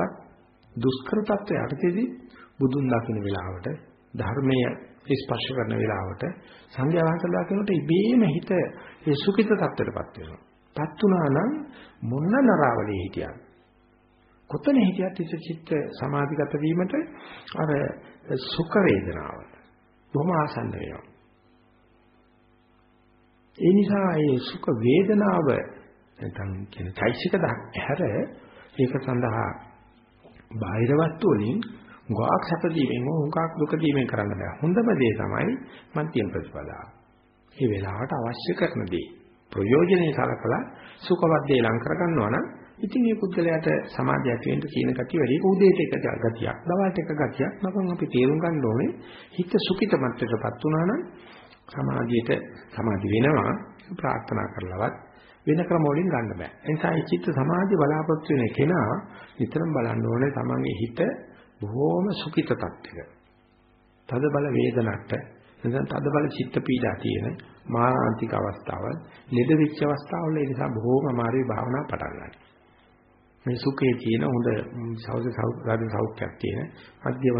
දුෂ්කර තත්ත්වයකදී බුදුන් දකින්න වෙලාවට ධර්මය ස්පර්ශ කරන වෙලාවට සංඥා වහන්සලා කියනකොට ඉබේම හිත ඒ සුඛිත තත්ත්වයටපත් වෙනවා. පත් වුණා නම් මොන නරාවලේ හිටියත් කොතන හිටියත් ඉත චිත්ත සමාධිගත වීමට අර සුඛ වේදනාව බොහොම ආසන්න වෙනවා. ඒ නිසා මේ සුඛ වේදනාව නැත්නම් කියන චෛසික හැර ඒක සඳහා බාහිර වස්තු වලින් ගාක් සැපදීමෙන් හොඟක් දුක දීමෙන් කරන්න බෑ. හොඳම දේ තමයි මධ්‍යම ප්‍රතිපදාව. මේ වෙලාවට අවශ්‍ය කරන දේ ප්‍රයෝජනෙයි සලකලා සුඛවත් දේ ලං කර ගන්නවා නම් ඉතින් මේ පුද්ගලයාට සමාධිය ඇති වෙන්න කියන කතිය වැඩි. උදේට එක ගතියක්. දවල්ට එක ගතියක්. මම අපි තේරුම් ගන්න ඕනේ හිත සුඛිත මට්ටමටපත් වුණා නම් සමාධියට සමාධි වෙනවා. ප්‍රාර්ථනා කරලවත් වෙන ක්‍රම වලින් ගන්න බෑ. ඒ නිසා මේ චිත්ත සමාධි බලාපොරොත්තු වෙන කෙනා නිතරම බලන්න ඕනේ තමන්ගේ හිත බොහෝම සුඛිත තත්ත්වයක. තද බල වේදනට එතන තද බල චිත්ත පීඩා තියෙන මානසික අවස්ථාවල් ලෙඩ වෙච්ච අවස්ථාවල ඒ නිසා බොහෝම අමාරුයි භාවනා පටන් ගන්න. මේ සුඛයේ තියෙන හොඳ සෞද සෞද සෞඛ්‍යයක් තියෙන මධ්‍යම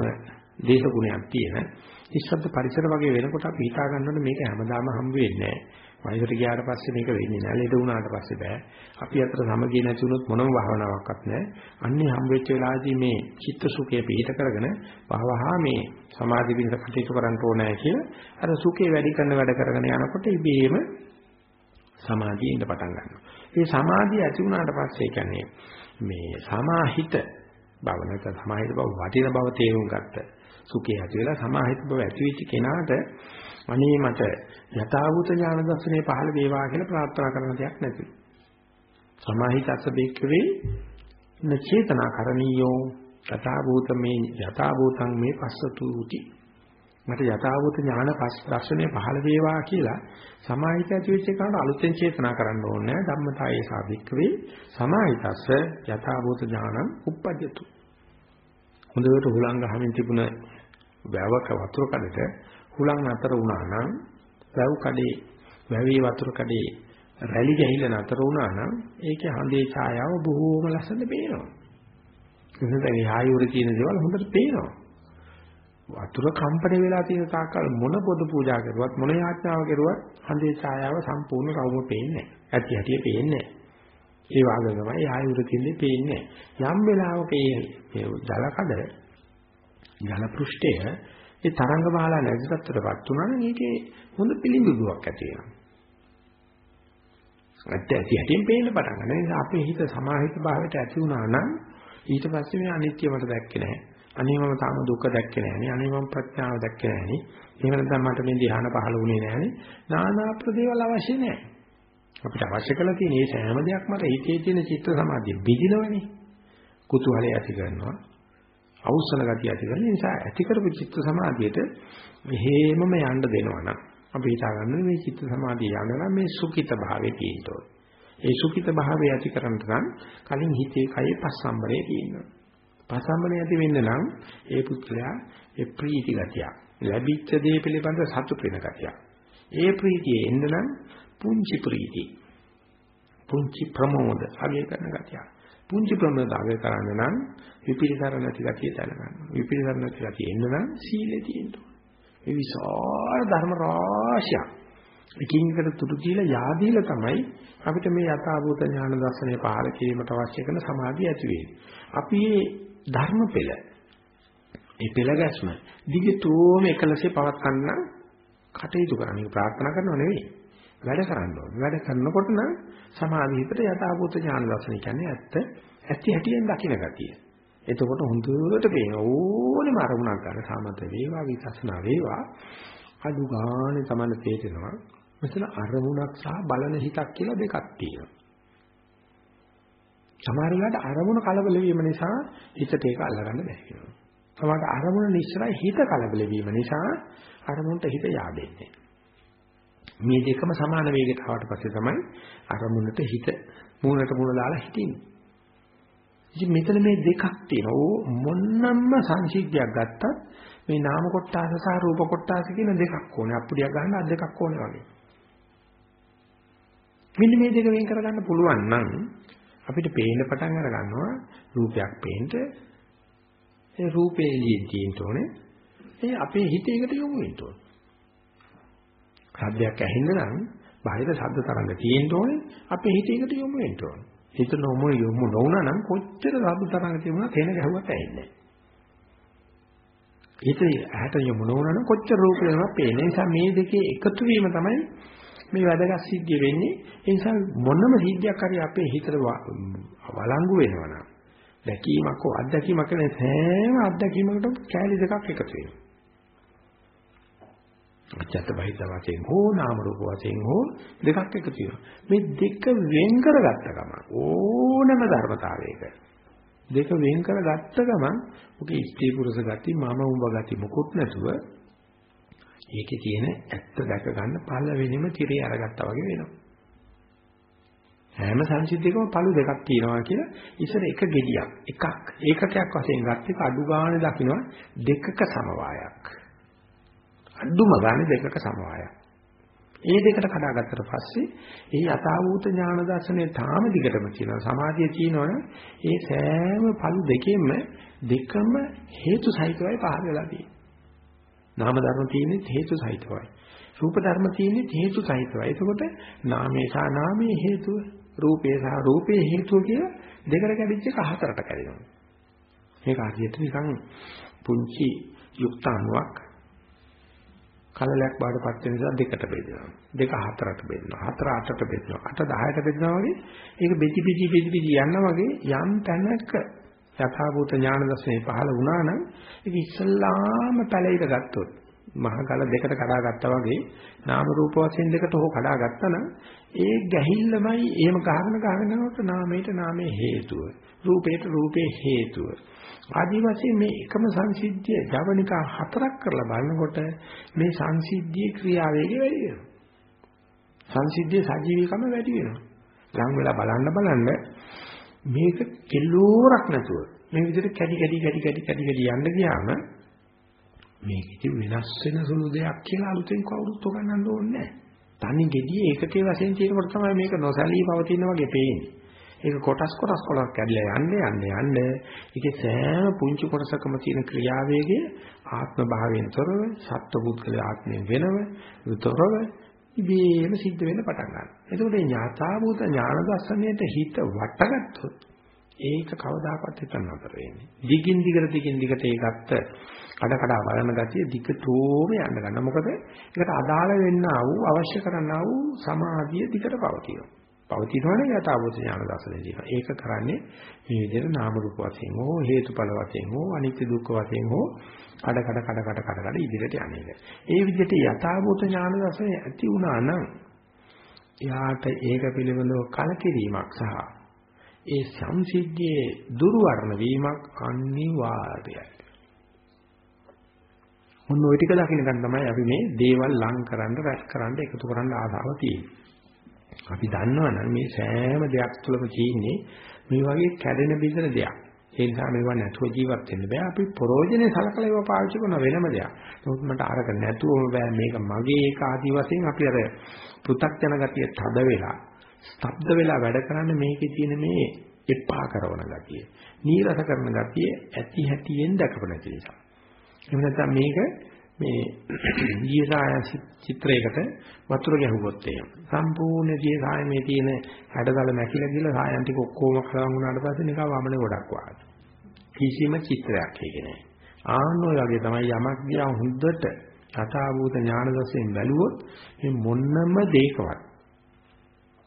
දේශ ගුණයක් තියෙන ඉස්සත් පරිසර වගේ වෙනකොට අපි හිතා ගන්නකොට මේක හැමදාම හම් වෙන්නේ නැහැ. වයසට ගියාට පස්සේ මේක වෙන්නේ නැහැ. ලෙඩ වුණාට පස්සේ බෑ. අපි අතර සමගිය නැති වුණොත් මොනම භාවනාවක්වත් නැහැ. අන්නේ හම් වෙච්ච වෙලාවදී මේ චිත්ත සුඛය පිහිට කරගෙන වහවහා මේ සමාධි පිණිස කටයුතු කරන්න ඕනේ කියලා අර සුඛේ වැඩි කරන වැඩ කරගෙන යනකොට ඉබේම සමාධිය ඉඳ පටන් ගන්නවා. මේ සමාධිය ඇති වුණාට පස්සේ කියන්නේ මේ සමාහිත බව නැත්නම් සමාහිත බව වටින බව තේරුම් ගත්ත සුඛය ඇති වෙලා සමාහිත බව ඇති වෙච්ච කෙනාට අනේ මට යථාභූත ඥාන දර්ශනේ පහළ වේවා කියලා ප්‍රාර්ථනා කරන දෙයක් නැති. සමාහිතස්ස බික්කවේ නචේතනා කරණීයෝ යථාභූත මේ යථාභූතං මේ පස්සතුති මට යථාභූත ඥාන දර්ශනේ පහළ වේවා කියලා සමාහිත ඇති වෙච්ච එකට අලුතෙන් චේතනා කරන්න ඕනේ ධම්මතායේ සාධික්කවේ සමාහිතස්ස යථාභූත ඥානං උප්පජ්ජතු හොඳට හුලං ගහමින් තිබුණ වැවක වතුර කඩට හුලං අතර වුණා නම් වැව් කඩේ වැවේ වතුර කඩේ රැලි ගහිලා නතර වුණා නම් ඒකේ හඳේ ඡායාව බොහෝම ලස්සනට පේනවා. එහෙනම් ඒ ආයුර කියන දේවල් හොඳට පේනවා. වතුර කම්පණය වෙලා තියෙන තාක්කල් මොන පොද පූජා කරුවත් මොන යාඥාව කරුවත් හඳේ ඡායාව සම්පූර්ණ කවුම පේන්නේ නැහැ. ඇති හැටි පේන්නේ නැහැ. ඒ වගේ තමයි ආයුර තින්නේ පේන්නේ. යම් වෙලාවක මේ ජල කඩ ජල පෘෂ්ඨය ඒ තරංග මාලා නැති තත්ත්වයටපත් වුණා නම් ඒකේ හොඳ පිළිඹුවක් ඇති වෙනවා. ඇත්ත ඇති හැටින් පේන්න පටන් ගන්න. ඒ නිසා අපේ හිත සමාහිත භාවයට ඇති වුණා නම් ඊට පස්සේ මේ අනිත්‍ය මට දැක්කේ නැහැ. අනේ මම තාම දුක දැක්කේ නැහැ නේ. අනේ මම ප්‍රඥාව දැක්කේ නැහැ නේ. එහෙම නැත්නම් මට මේ ධ්‍යාන පහළ වුණේ නැහැ නේ. නානා ප්‍රදේවල් අවශ්‍ය නැහැ. අපිට අවශ්‍ය කරලා තියෙන මේ සෑම දෙයක්ම මට හිතේ තියෙන චිත්ත සමාධිය බිඳිනවනේ. කුතුහලය ඇති කරනවා. අවුස්සන ගතිය ඇති කරන නිසා ඇති කරපු චිත්ත සමාධියට මෙහෙමම යන්න දෙනවා නම් අපි හිතාගන්න මේ චිත්ත සමාධිය යනවා මේ සුඛිත භාවයේ තියෙනවා. ඒ සුඛිත භාවය ඇති කරන්නට නම් කලින් හිතේ කයේ පස්සම්බරේ තියෙනවා. පස්සම්බරේ ඇති වෙන්න නම් ඒ පුත්‍රයා ඒ ප්‍රීති ගතිය ලැබිච්ච දේ පිළිබඳ සතුට වෙන ගතිය. ඒ ප්‍රීතිය එන්න නම් පුංචි ප්‍රීති. පුංචි ප්‍රමෝද අගය කරන ගතිය. පුංචි ප්‍රමෝද අගය කරන්න නම් විපිලිසර නැති ගතිය දැනගන්න. විපිලිසර නැති ගතිය එන්න නම් සීලෙ තියෙන්න ඕන. ඒ විශාල ධර්ම රාශියක්. එකින් එකට තුඩු කියලා yaadීලා තමයි අපිට මේ යථාභූත ඥාන දර්ශනය පහළ කිරීමට අවශ්‍ය කරන සමාධිය ඇති වෙන්නේ. අපි මේ ධර්ම පෙළ ඒ පෙළ ගැස්ම දිගටම එකලසේ පවත්වන්න කටයුතු කරන්නේ ප්‍රාර්ථනා කරනව නෙවෙයි. වැඩ කරන්න ඕනේ. වැඩ කරනකොට නම් සමාධියට යථාභූත ඥාන දර්ශනය කියන්නේ ඇත්ත ඇති හැටියෙන් දකින්න ගතිය. එතකොට හොඳට පේන ඕනෙම අරමුණක් ගන්න සමත වේවා විපස්සනා වේවා අඩු ගානේ තමයි තේරෙනවා මෙතන අරමුණක් සහ බලන හිතක් කියලා දෙකක් තියෙනවා. සමහර වෙලාවට අරමුණ කලබල වීම නිසා හිතට ඒක අල්ලගන්න බැහැ වෙනවා. සමහරට අරමුණ නිශ්චලයි හිත කලබල වීම නිසා අරමුණට හිත yaadෙන්නේ. මේ දෙකම සමාන වේගයට ආවට පස්සේ තමයි අරමුණට හිත මූණට මූණ දාලා හිටින්නේ. ඉතින් මෙතන මේ දෙකක් තියෙනවා. මොන්නම්ම සංසිද්ධියක් ගත්තත් මේ නාම කොටාස සහ රූප කොටාස කියන දෙකක් ඕනේ. අප්පුඩියක් ගන්න අත් දෙකක් ඕනේ වගේ. මෙන්න මේ දෙක වෙන් කරගන්න පුළුවන් නම් අපිට පේන්න පටන් අර ගන්නවා රූපයක් පේන්න. ඒ රූපේ එළියෙන් තියෙන්න ඕනේ. ඒ අපේ හිතේකට යොමු වෙන්න ඕනේ. ශබ්දයක් ඇහෙන්න නම් බාහිර ශබ්ද තරංග තියෙන්න ඕනේ. අපේ හිතේකට යොමු වෙන්න ඕනේ. හිත නොමු යොමු නොවුනා නම් කොච්චර ශබ්ද තරංග තිබුණා තේන ගැහුවත් ඇහෙන්නේ හිතේ ඇහැට යොමු නොවුනා නම් කොච්චර රූප වෙනවද පේන්නේ නිසා මේ දෙකේ එකතු වීම තමයි මේ වැදගත් සිද්ධිය වෙන්නේ ඒ නිසා මොනම සිද්ධියක් හරි අපේ හිතට වළංගු වෙනවනම් දැකීමක් හෝ අත්දැකීමක් කියන සෑම අත්දැකීමකටම කැලි දෙකක් එකතු වෙනවා. අච්චත බහිත වශයෙන් හෝ නාම රූප වශයෙන් හෝ දෙකක් එකතු වෙනවා. මේ දෙක වෙන් කරගත්ත ගමන් ඕනම ධර්මතාවයක දෙක වෙන් කරගත්ත ගමන් ඔකේ ස්ත්‍රී පුරුෂ ගති මම උඹ ගති මොකුත් නැතුව ඒකේ තියෙන ඇත්ත දැක ගන්න පළවෙනිම tire අරගත්තා වගේ වෙනවා. හැම සංසිද්ධියකම පළු දෙකක් තියෙනවා කියලා ඉස්සර එක gediyak එකක් ඒකකයක් වශයෙන් ගත්ත එක අඩු ගානේ දකින්න දෙකක සමவாயක්. අඩුම ගානේ දෙකක සමவாயක්. ඒ දෙකට කඩාගත්තට පස්සේ ඒ යථාභූත ඥාන දර්ශනය තාම දිගටම තියෙනවා සමාධිය තියෙනවනේ ඒ සෑම පළු දෙකෙන්ම දෙකම හේතු සහිතවයි පහළ වෙලා තියෙන්නේ නාම ධර්ම තියෙන්නේ හේතු සහිතවයි. රූප ධර්ම තියෙන්නේ හේතු සහිතවයි. එතකොට නාමේ සහ නාමේ හේතුව, රූපේ සහ රූපේ හේතුව කියලා දෙකට කැඩිච්ච එක හතරට කැඩෙනවා. මේක හරියට නිකන් පුංචි යුක්තාණුවක් කලලයක් බාඩපත් වෙන නිසා දෙකට බෙදෙනවා. දෙක හතරට බෙදෙනවා. හතර අටට බෙදෙනවා. අට 10ට බෙදෙනවා වගේ ඒක බෙදි බෙදි බෙදි බෙදි යනවා වගේ යම් තැනක යථාභූත ඥාන දර්ශනේ පහළ වුණා නම් ඒක ඉස්සල්ලාම පැලිර ගත්තොත් මහ ගල දෙකට කඩා ගත්තා වගේ නාම රූප වශයෙන් දෙකට හෝ කඩා ගත්තා නම් ඒ ගැහිල්ලමයි එහෙම ගහගෙන ගහගෙන යනකොට නාමයට නාමයේ හේතුව රූපයට රූපේ හේතුව. ආදි වශයෙන් මේ එකම සංසිද්ධිය ජවනිකා හතරක් කරලා බලනකොට මේ සංසිද්ධියේ ක්‍රියාවේගය වැඩි වෙනවා. සංසිද්ධියේ සජීවීකම වැඩි වෙනවා. ලං වෙලා බලන්න බලන්න මේක කෙලෝරක් නැතුව මේ විදිහට කැඩි කැඩි කැඩි කැඩි කැඩි කැඩි යන්න ගියාම මේක ඉතින් වෙනස් වෙන සුළු දෙයක් කියලා අලුතෙන් කවුරුත් උගන්නන්න ඕනේ නැහැ. තනි gediye ඒකකේ වශයෙන් තියෙනකොට තමයි මේක නොසැලී පවතින වගේ පේන්නේ. ඒක කොටස් කොටස් කොටස් කැඩලා යන්නේ යන්නේ යන්නේ. ඒකේ සෑම පුංචි කොටසකම තියෙන ක්‍රියාවේගය ආත්ම භාවයෙන් තොරව, සත්පුද්ගල ආත්මයෙන් වෙනව, විතරව ඉබේම සිද්ධ වෙන්න පටන් ගන්නවා. එතකොට ඥාතාවූත ඥාන දර්ශනයට හිත වටගත්තොත් ඒක කවදාකවත් හිතන්න නතර වෙන්නේ. දිගින් දිගට දිගින් දිගට ඒකත් කඩ කඩ බලන ගතිය දිගටම යන්න ගන්න. මොකද ඒකට අදාළ වෙන්නා වූ අවශ්‍ය කරන්නා වූ සමාධිය දිගට පවතිනවා. පවතිනවනේ යථාභූත ඥාන දර්ශනය කියනවා. ඒක කරන්නේ මේ විදිහට නාම රූප වශයෙන් හෝ හේතුඵල වශයෙන් හෝ අනිත්‍ය දුක්ඛ වශයෙන් හෝ කඩ කඩ කඩ කඩ කඩ කඩ ඉදිරියට යන්නේ. ඒ විදිහට යථාභූත ඥාන දර්ශනය ඇති වුණා නම් එයාට ඒක පිළිබඳව කලකිරීමක් සහ ඒ සංසිද්ධියේ දුර්වර්ණ වීමක් අනිවාර්යයි. මොන ඔය ටික දකින්න තමයි අපි මේ දේවල් ලං කරන්න රැස් කරන්න එකතු කරන්න ආසාව තියෙන්නේ. අපි දන්නවනම් මේ සෑම දෙයක් තුළම තියෙන්නේ මේ වගේ කැඩෙන බිඳෙන දෙයක්. ඒ නිසා මේවා නැතුව ජීවත් වෙන්න බෑ. අපි ප්‍රෝජනේ සලකලා ඒවා පාවිච්චි කරන වෙනම දෙයක්. නමුත් මට අරක නැතුවම බෑ මේක මගේ ඒක ආදි වශයෙන් අපි අර පෘ탁ජන ගතිය තද වෙලා ස්තබ්ද වෙලා වැඩ කරන්නේ මේකේ තියෙන මේ එපා කරන ගතිය. නීරස කරන ගතිය ඇති හැටියෙන් දැකපු නැති නිසා. එහෙම නැත්නම් මේක මේ ජීසාය චිත්‍රයකට වතුර ගැහුවොත් එහෙම සම්පූර්ණ ජීසායමේ තියෙන හැඩතල මැකිලා ගිහලා සායන් ටික ඔක්කොම කරන් වුණාට පස්සේ නිකන් වමනේ ගොඩක් වාගේ. කිසිම චිත්‍රයක් ඒක නෑ. ආන්න ඔය වගේ තමයි යමක් දිහා හොඳට යථාභූත ඥාන දර්ශයෙන් බැලුවොත් මේ මොන්නම දෙයකවත්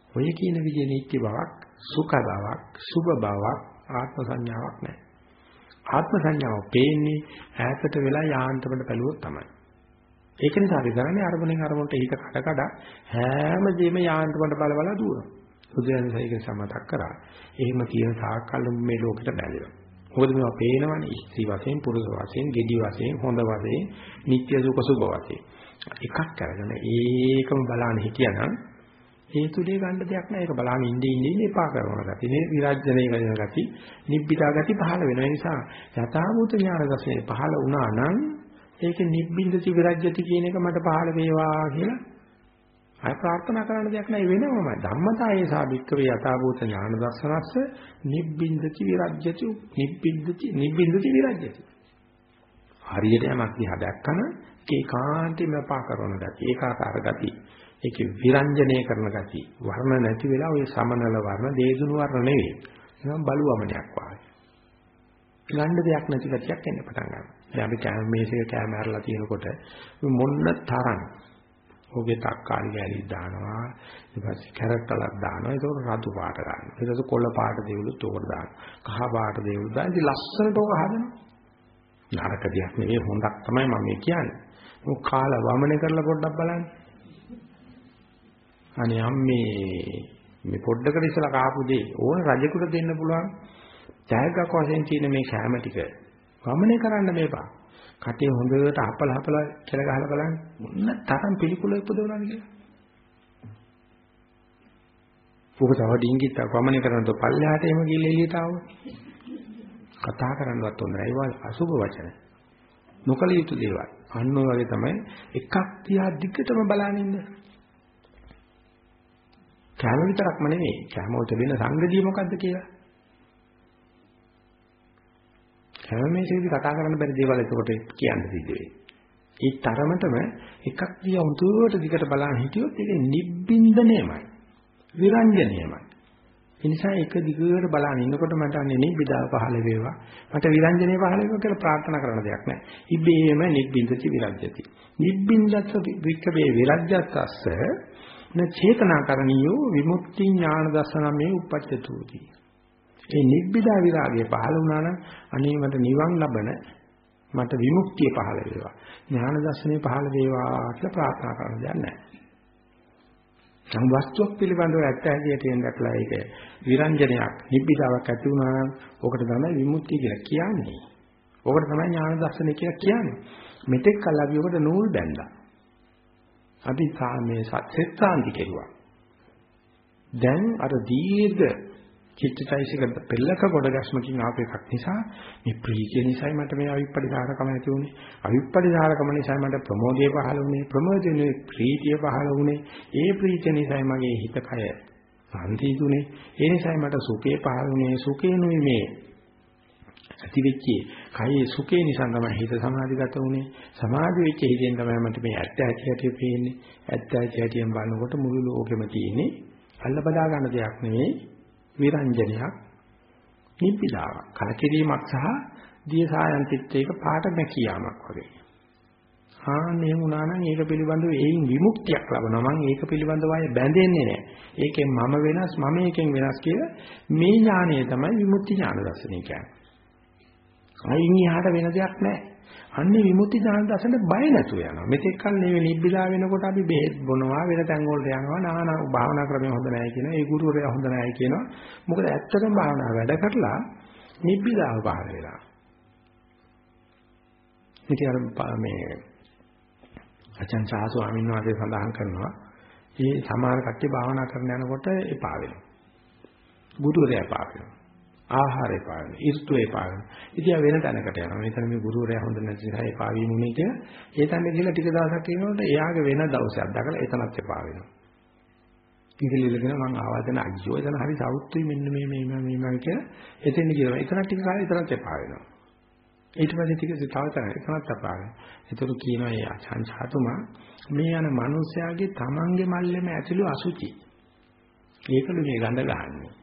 ඔය කියන විදිහේ නිත්‍ය බවක්, සුඛ බවක්, සුභ බවක්, ආත්ම සංඥාවක් නැහැ. ආත්ම සංඥාව පේන්නේ ඈතට වෙලා යාන්ත්‍රමට බැලුවොත් තමයි. ඒක නිසා අපි කරන්නේ අරමුණෙන් අරමුණට හිත කඩ කඩ හැමදේම යාන්ත්‍රමට බල බල දුවනවා. බුදුරජාණන් සයික සමතක් කරා. එහෙම තියෙන සාකල්ල මේ ලෝකෙට බැඳෙනවා. මොකද මේවා පේනවනේ ස්ත්‍රී වශයෙන් පුරුෂ වශයෙන් ගෙඩි වශයෙන් හොඳ වශයෙන් නිත්‍ය සුඛ සුභ වශයෙන් එකක් කරගෙන ඒකම බලන්න හිටියනම් හේතුලේ ගන්න දෙයක් නෑ. ඒක බලන්න ඉඳින් ඉඳින් එපා කරන ගතිය නේ විරාජ්‍යණය කරන ගතිය නිබ්බිදා ගතිය පහළ වෙන නිසා යථාභූත ඥාන දර්ශනේ පහළ වුණා නම් ඒක නිබ්බින්දති විරාජ්‍යති කියන එක මට පහළ වේවා කියලා අය ප්‍රාර්ථනා කරන දෙයක් නෑ. වෙනවම ධම්මතායේ සාභික්කවේ යථාභූත ඥාන දර්ශනස්ස නිබ්බින්දති විරාජ්‍යති නිබ්බින්දති නිබ්බින්දති විරාජ්‍යති හරියට යමක් දිහා දැක්කම ඒකාන්තයෙන්ම පා කරන ගතිය ඒකාකාර ගතිය ඒකේ විරංජනය කරන ගතිය. වර්ණ නැති වෙලා ওই සමනල වර්ණ, දේදුණු වර්ණ නෙවෙයි. නිකන් බලුවමනයක් වාගේ. ගන්න දෙයක් නැති ගතියක් එන්න පටන් ගන්නවා. දැන් අපි කැම මේසෙක කැම ඇරලා තියෙනකොට මොන්න තරම් ඔගේ තක්කාලි ගෑලි දානවා ඊට පස්සේ කැරට්ටලක් දානවා ඒක රතු පාට ගන්නවා ඊට පස්සේ කොළ පාට දේවලුත් උකට දානවා කහ පාට දේවලු දාන ඉතින් ලස්සනට ඕක හදනවා නරක දෙයක් නෙවෙයි හොඳක් තමයි මම කියන්නේ මොක කාලා වමනේ කරලා පොඩ්ඩක් බලන්න අනේ අම්මේ මේ පොඩ්ඩකට ඉස්සලා කාපු දේ. ඕන රජෙකුට දෙන්න පුළුවන් ජයග්‍රහ වශයෙන් තියෙන මේ කැම ටික. වමනේ කරන්න මේපා. කටේ හොඳට අපල අපල කියලා ගහලා බලන්න. මොන්න තරම් පිළිකුල උපදවනවද කියලා. උක තව ඩිංගිත් වමනේ කරනකොට පල්ලෙහාට එම ගිල්ල එළියට ආවොත් කතා කරන්නවත් හොඳ නැහැ ඒවා අසුබ වචන. නොකල යුතු දේවල්. අන්න ඔය වගේ තමයි එකක් තියා දිගටම බලනින්න. කෑම විතරක්ම නෙවෙයි කෑම වලට වෙන සංගතිය මොකද්ද කියලා. කෑම මේසෙදි කතා කරන්න බැරි දේවල් එතකොට කියන්න සිද්ධ වෙයි. ඒ තරමටම එකක් දිහා උතුරට දිගට බලන් හිටියොත් ඒක නිබ්බින්දනයමයි. විරංජනයමයි. ඒ නිසා එක දිගට බලන් ඉන්නකොට මට අන්නේ නිබ්බිදාව පහළ වේවා. මට විරංජනේ පහළ වේවා කියලා ප්‍රාර්ථනා කරන දෙයක් නැහැ. ඉබේම නිබ්බින්දති විරජ්‍යති. නිබ්බින්දත් වික්කවේ විරජ්‍යත්ස්ස න චේතනාකරණියෝ විමුක්ති ඥාන දර්ශනමේ උපච්චතුති. ඒ නිබ්බිදා විරාගය පහළ වුණා නම් අනේ මට නිවන් ලබන මට විමුක්තිය පහළ වේවා. ඥාන දර්ශනේ පහළ වේවා කියලා ප්‍රාර්ථනා කරන දෙයක් නැහැ. සම්වස්තුවක් පිළිබඳව ඇත්ත ඇහියට දැක්ලා ඒක විරංජනයක් නිබ්බිදාවක් ඇති වුණා නම් ඕකට තමයි විමුක්තිය කියලා කියන්නේ. ඕකට තමයි ඥාන දර්ශනය කියලා කියන්නේ. මෙතෙක් කල් අපි ඔකට නූල් බැඳලා අපි මේ සත්‍යෙත්සාන්ති කෙරුවා. දැන් අර දීර්ඝ චිත්තචෛසික පෙළක කොට ගැස්මකින් ආපු එකක් නිසා මේ ප්‍රීතිය නිසායි මට මේ අවිප්පටිසාරකම ඇති වුනේ. අවිප්පටිසාරකම නිසා මට ප්‍රමෝදය පහළ වුනේ. ප්‍රමෝදයේ ප්‍රීතිය පහළ වුනේ. ඒ ප්‍රීතිය නිසායි මගේ හිත කය සාන්තිදුනේ ඒ නිසායි මට සුඛේ පහළ වුනේ. සුඛේනුයි මේ ඇති වෙච්ච කයේ සුඛේ නිසා තමයි හිත සමාධිගත වුනේ සමාධි වෙච්ච හිතෙන් තමයි මට මේ ඇත්ත ඇති ඇති පේන්නේ ඇත්ත ඇති ඇතියෙන් බලනකොට මුළු ලෝකෙම තියෙන්නේ අල්ල බදා ගන්න දෙයක් නෙවෙයි විරංජනයක් නිබ්බිදාවක් කලකිරීමක් සහ දිය සායන්තිත්වයක පාට නැකියාමක් වගේ. ආන්නේ වුණා නම් ඒක පිළිබඳව ඒයින් විමුක්තියක් ලබනවා. මම ඒක පිළිබඳව අය බැඳෙන්නේ නැහැ. ඒකෙන් මම වෙනස් මම ඒකෙන් වෙනස් කියලා මේ ඥානය තමයි විමුක්ති ඥාන දර්ශනය කියන්නේ. අයින් එහාට වෙන දෙයක් නැහැ. අන්නේ විමුක්ති ඥාන දර්ශනට බය නැතුව යනවා. මෙතෙක් කල් මේ නිබ්බිදා වෙනකොට අපි බෙහෙත් බොනවා වෙන තැන් වලට යනවා නානා භාවනා ක්‍රමය හොඳ නැහැ කියනවා. ඒ ගුරුවරයා හොඳ නැහැ කියනවා. මොකද ඇත්තටම භාවනා වැඩ කරලා නිබ්බිදාව පහළ වෙලා. ඉතින් අර මේ අචන් සහ ස්වාමීන් වහන්සේ සඳහන් කරනවා මේ සමහර කට්ටිය භාවනා කරන යනකොට එපා වෙනවා. ගුරුවරයා එපා වෙනවා. ආහාරේ පාන, ඍතුවේ පාන. ඉතින් වෙන තැනකට යනවා. මෙතන මේ ගුරුවරයා හොඳ නැති නිසා ඒ පාවීමුනේ කියලා. ඒ තැනට ගිහලා ටික දවසක් ඉන්නකොට එයාගේ වෙන දවසක් දැකලා එතනත් එපා වෙනවා. ඉතිලිලගෙන මං ආවදන අයියෝ එතන හරි සවුත්තුයි මෙන්න මේ මේ මේ මේ කියලා එතෙන් ගිහලා එතන ටික කාලෙ එතනත් එපා වෙනවා. ඊට පස්සේ ටික තව තැන එතනත් එපා වෙනවා. ඒතර කියනවා ඒ අචංචාතුමා මේ යන මිනිස්යාගේ තමන්ගේ මල්ලෙම ඇතුළු අසුචි. ඒකළු මේ ගඳ ගහන්නේ.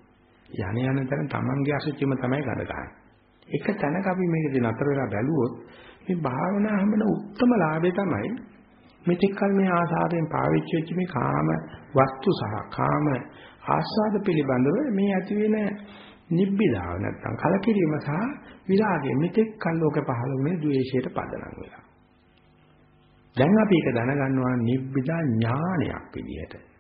යන යන තැන තමන්ගේ අසුචිම තමයි ගඳ ගන්න. එක තැනක අපි මේකදී නතර වෙලා බැලුවොත් මේ භාවනා හැමන උත්තරම ලාභය තමයි මෙතෙක් කල මේ ආසාවෙන් පාවිච්චි වෙච්ච මේ කාම වස්තු සහ කාම ආස්වාද පිළිබඳව මේ ඇති වෙන නිබ්බිදාව නැත්නම් කලකිරීම සහ විරාගය මෙතෙක් කල් ලෝක පහළ වුණේ ද්වේෂයට පදනම් වෙලා. දැන් අපි ඒක දැනගන්නවා නිබ්බිදා ඥානයක් විදිහට.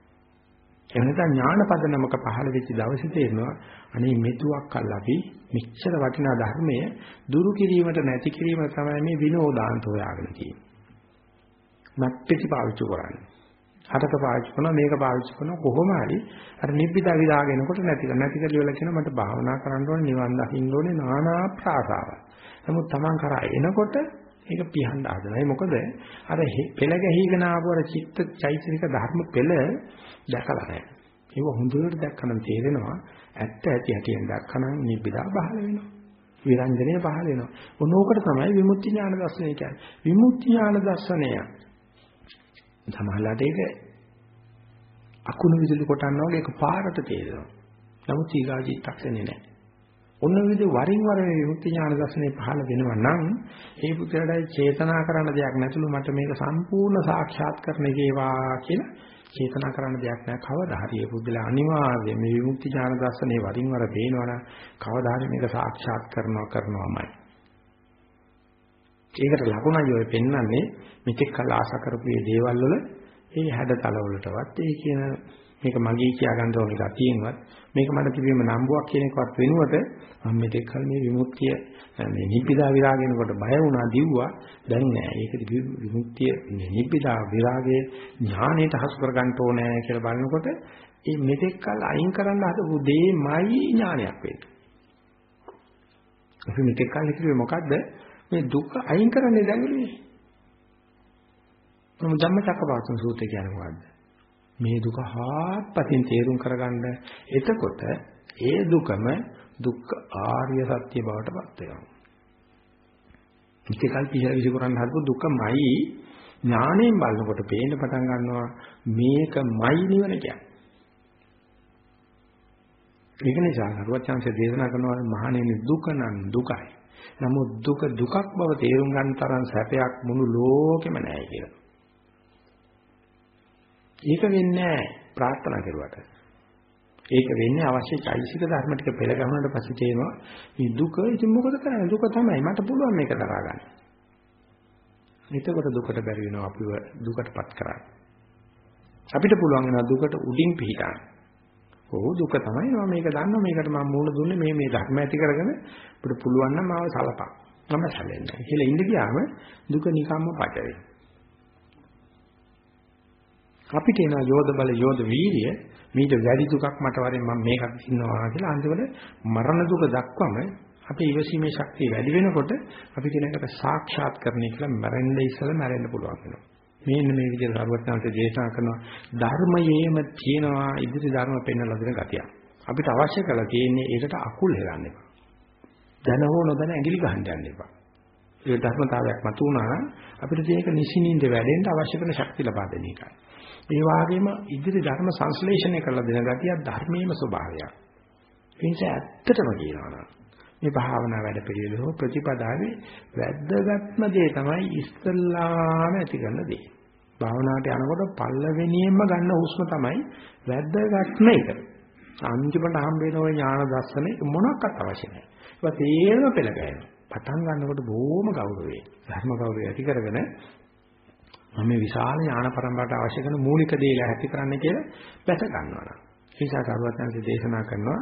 එහෙම නැත්නම් ඥාන පදනමක පහළ වෙච්ච දවසේ තේරෙනවා අනේ මෙතුවක් කල් අපි මෙච්චර වටිනා ධර්මය දුරු කිරීමට නැති කිරීම තමයි මේ විනෝදාන්ත හොයාගෙන තියෙන්නේ. මත්පිටි පාවිච්චි කරන්නේ. හතක පාවිච්චි කරනවා මේක පාවිච්චි කරනවා කොහොම හරි අර නිබ්බිදා විරාගෙනකොට නැති කර නැති කරලා කියනවා මට භාවනා කරන්න ඕනේ නිවන් දකින්න ඕනේ নানা ප්‍රාසාව. නමුත් Taman කරා එනකොට ඒක පියහන්න හදනවා. ඒ මොකද අර පෙළ ගැහිගෙන ආපු අර චිත්ත චෛතසික ධර්ම පෙළ දැකලා නැහැ. ඒක හොඳට දැක්කම තේරෙනවා ඇත්ත ඇති හැටියෙන් දැක්කනම් නිබ්බිදා පහළ වෙනවා. විරංජනේ පහළ වෙනවා. ඕනෝකට තමයි විමුක්ති ඥාන දර්ශනය කියන්නේ. විමුක්ති ඥාන දර්ශනය සමහරලාට ඒක අකුණු විදුලි කොටන්නා වගේ එක පාරට තේරෙනවා. නමුත් ඊගාජීත්තක්ෂණේ නැහැ. ඔන්න විදිහ වරින් වර මේ විමුක්ති ඥාන දර්ශනේ පහළ වෙනවා නම් ඒ පුද්ගලයාට චේතනා කරන්න දෙයක් නැතුළු මට මේක සම්පූර්ණ සාක්ෂාත් කරන්න ගේවා කියලා චේතනා කරන්න දෙයක් නැහැ. කවදා හරි ඒ පුද්ගලයා අනිවාර්යයෙන් මේ විමුක්ති ඥාන දර්ශනේ වරින් වර පේනවනම් කවදා හරි මේක සාක්ෂාත් කරනවා කරනවාමයි. ඒකට ලකුණයි ඔය පෙන්වන්නේ මෙතෙක් කල ආශා කරපු මේ දේවල් වල ඒ හැඩතල වලටවත් ඒ කියන මේක මගේ කියා ගන්න ඕන ගතියෙන්වත් මේක මට තිබීම නම්බුවක් කියන එකවත් වෙනුවට මම මෙතෙක් කල මේ විමුක්තිය මේ නිබ්බිදා විරාගිනකොට බය වුණා දිව්වා. දැන් නෑ ඒක විමුක්තිය නිබ්බිදා විරාගයේ ඥාණයට හසු කර ගන්න ඕනේ කියලා බලනකොට ඒ මෙතෙක් කල අයින් කරන්න හදපු දෙයමයි ඥානයක් වෙන්නේ. අපි මෙතෙක් කල හිතුවේ මොකද්ද? මේ දුක අයින් කරන්නේ දැන් ඉන්නේ. මොන ධම්මචක්කපවත්තන සූත්‍රය කියන්නේ මොකද්ද? මේ දුක හාත්පසින් තේරුම් කරගන්න. එතකොට ඒ දුකම දුක්ඛ ආර්ය සත්‍ය බවට පත් වෙනවා. ඉතිකල් පිළිලා විසිකරන්න හදපු දුකමයි ඥාණයෙන් බලනකොට පේන්න පටන් ගන්නවා මේකමයි නිවන කියන්නේ. ඒක නිසා සරුවචාන්සේ දේශනා කරනවා මහණෙනි දුක නම් දුකයි. නමුත් දුක දුකක් බව තේරුම් ගන්න තරම් සැපයක් මුළු ලෝකෙම නැහැ කියලා. ඒක වෙන්නේ ප්‍රාර්ථනා කරුවට. ඒක වෙන්නේ අවශ්‍ය චෛසික ධර්ම ටික පෙළ ගන්නට පස්සේ තේනවා මේ දුක ඉතින් මොකද කරන්නේ දුක තමයි මට පුළුවන් මේක දරා ගන්න. එතකොට දුකට බැරි වෙනවා අපිව දුකටපත් කරන්න. අපිට පුළුවන් වෙනවා දුකට උඩින් පිහිටන්න. ඕ දුක තමයි මම මේක දන්නවා මේකට මම මූණ දුන්නේ මේ මේ ධර්ම ඇති කරගෙන අපිට පුළුවන් නම් මාව සලපක්. මම සැලෙන්නේ. කියලා ඉඳ ගියාම දුක නිකම්ම පට වෙනවා. අපිට එන යෝධ බල යෝධ වීර්ය මීට වැඩි දුකක් මට වරෙන් මම මේකක් ඉන්නවා කියලා අන්තිමට මරණ දුක දක්වම අපේ ඉවසීමේ ශක්තිය වැඩි වෙනකොට අපි කියන එකට සාක්ෂාත් කරන්නේ කියලා මැරෙන්න ඉස්සෙල්ලා මැරෙන්න පුළුවන් වෙනවා. මේන්න මේ විදිහට සර්වඥාන්ත දේශනා කරනවා ධර්මයේම තියෙනවා ඉදිරි ධර්ම පෙන්වලා දෙන ගතිය. අපිට අවශ්‍ය කරලා තියෙන්නේ ඒකට අකුල් හෙලන්න එපා. දැන හෝ නොදැන ඇඟිලි ගහන්න යන්න එපා. ඒ ධර්මතාවයක් මතු වුණා නම් අපිට මේක නිසින්ින්ද වැඩෙන්න අවශ්‍ය කරන ශක්තිය ලබා දෙන එකයි. ඒ වගේම ඉදිරි ධර්ම සංශ්ලේෂණය කරලා දෙන ගතිය ධර්මයේම ස්වභාවයක්. ඒ නිසා ඇත්තටම කියනවා නම් මේ භාවනා වැඩ පිළිවෙල හෝ ප්‍රතිපදාවේ වැද්දගත්ම දේ තමයි ඉස්සල්ලාම ඇති කරන දේ. භාවනාවට යනකොට පල්ලවෙනියෙන්ම ගන්න හුස්ම තමයි වැද්දගත්ම එක. අන්තිමට හම්බ වෙන ওই ඥාන දර්ශනේ මොනක්වත් අවශ්‍ය නැහැ. ඒවා තේරම පෙළගෑනවා. පටන් ගන්නකොට බොහොම ගෞරවයෙන් ධර්ම ගෞරවය ඇති කරගෙන මම මේ විශාල ඥාන පරම්පරාවට අවශ්‍ය කරන මූලික දේ ඇති කරන්න කියලා බැස ගන්නවා නම්. ඒ නිසා කරුවත්යන්සේ දේශනා කරනවා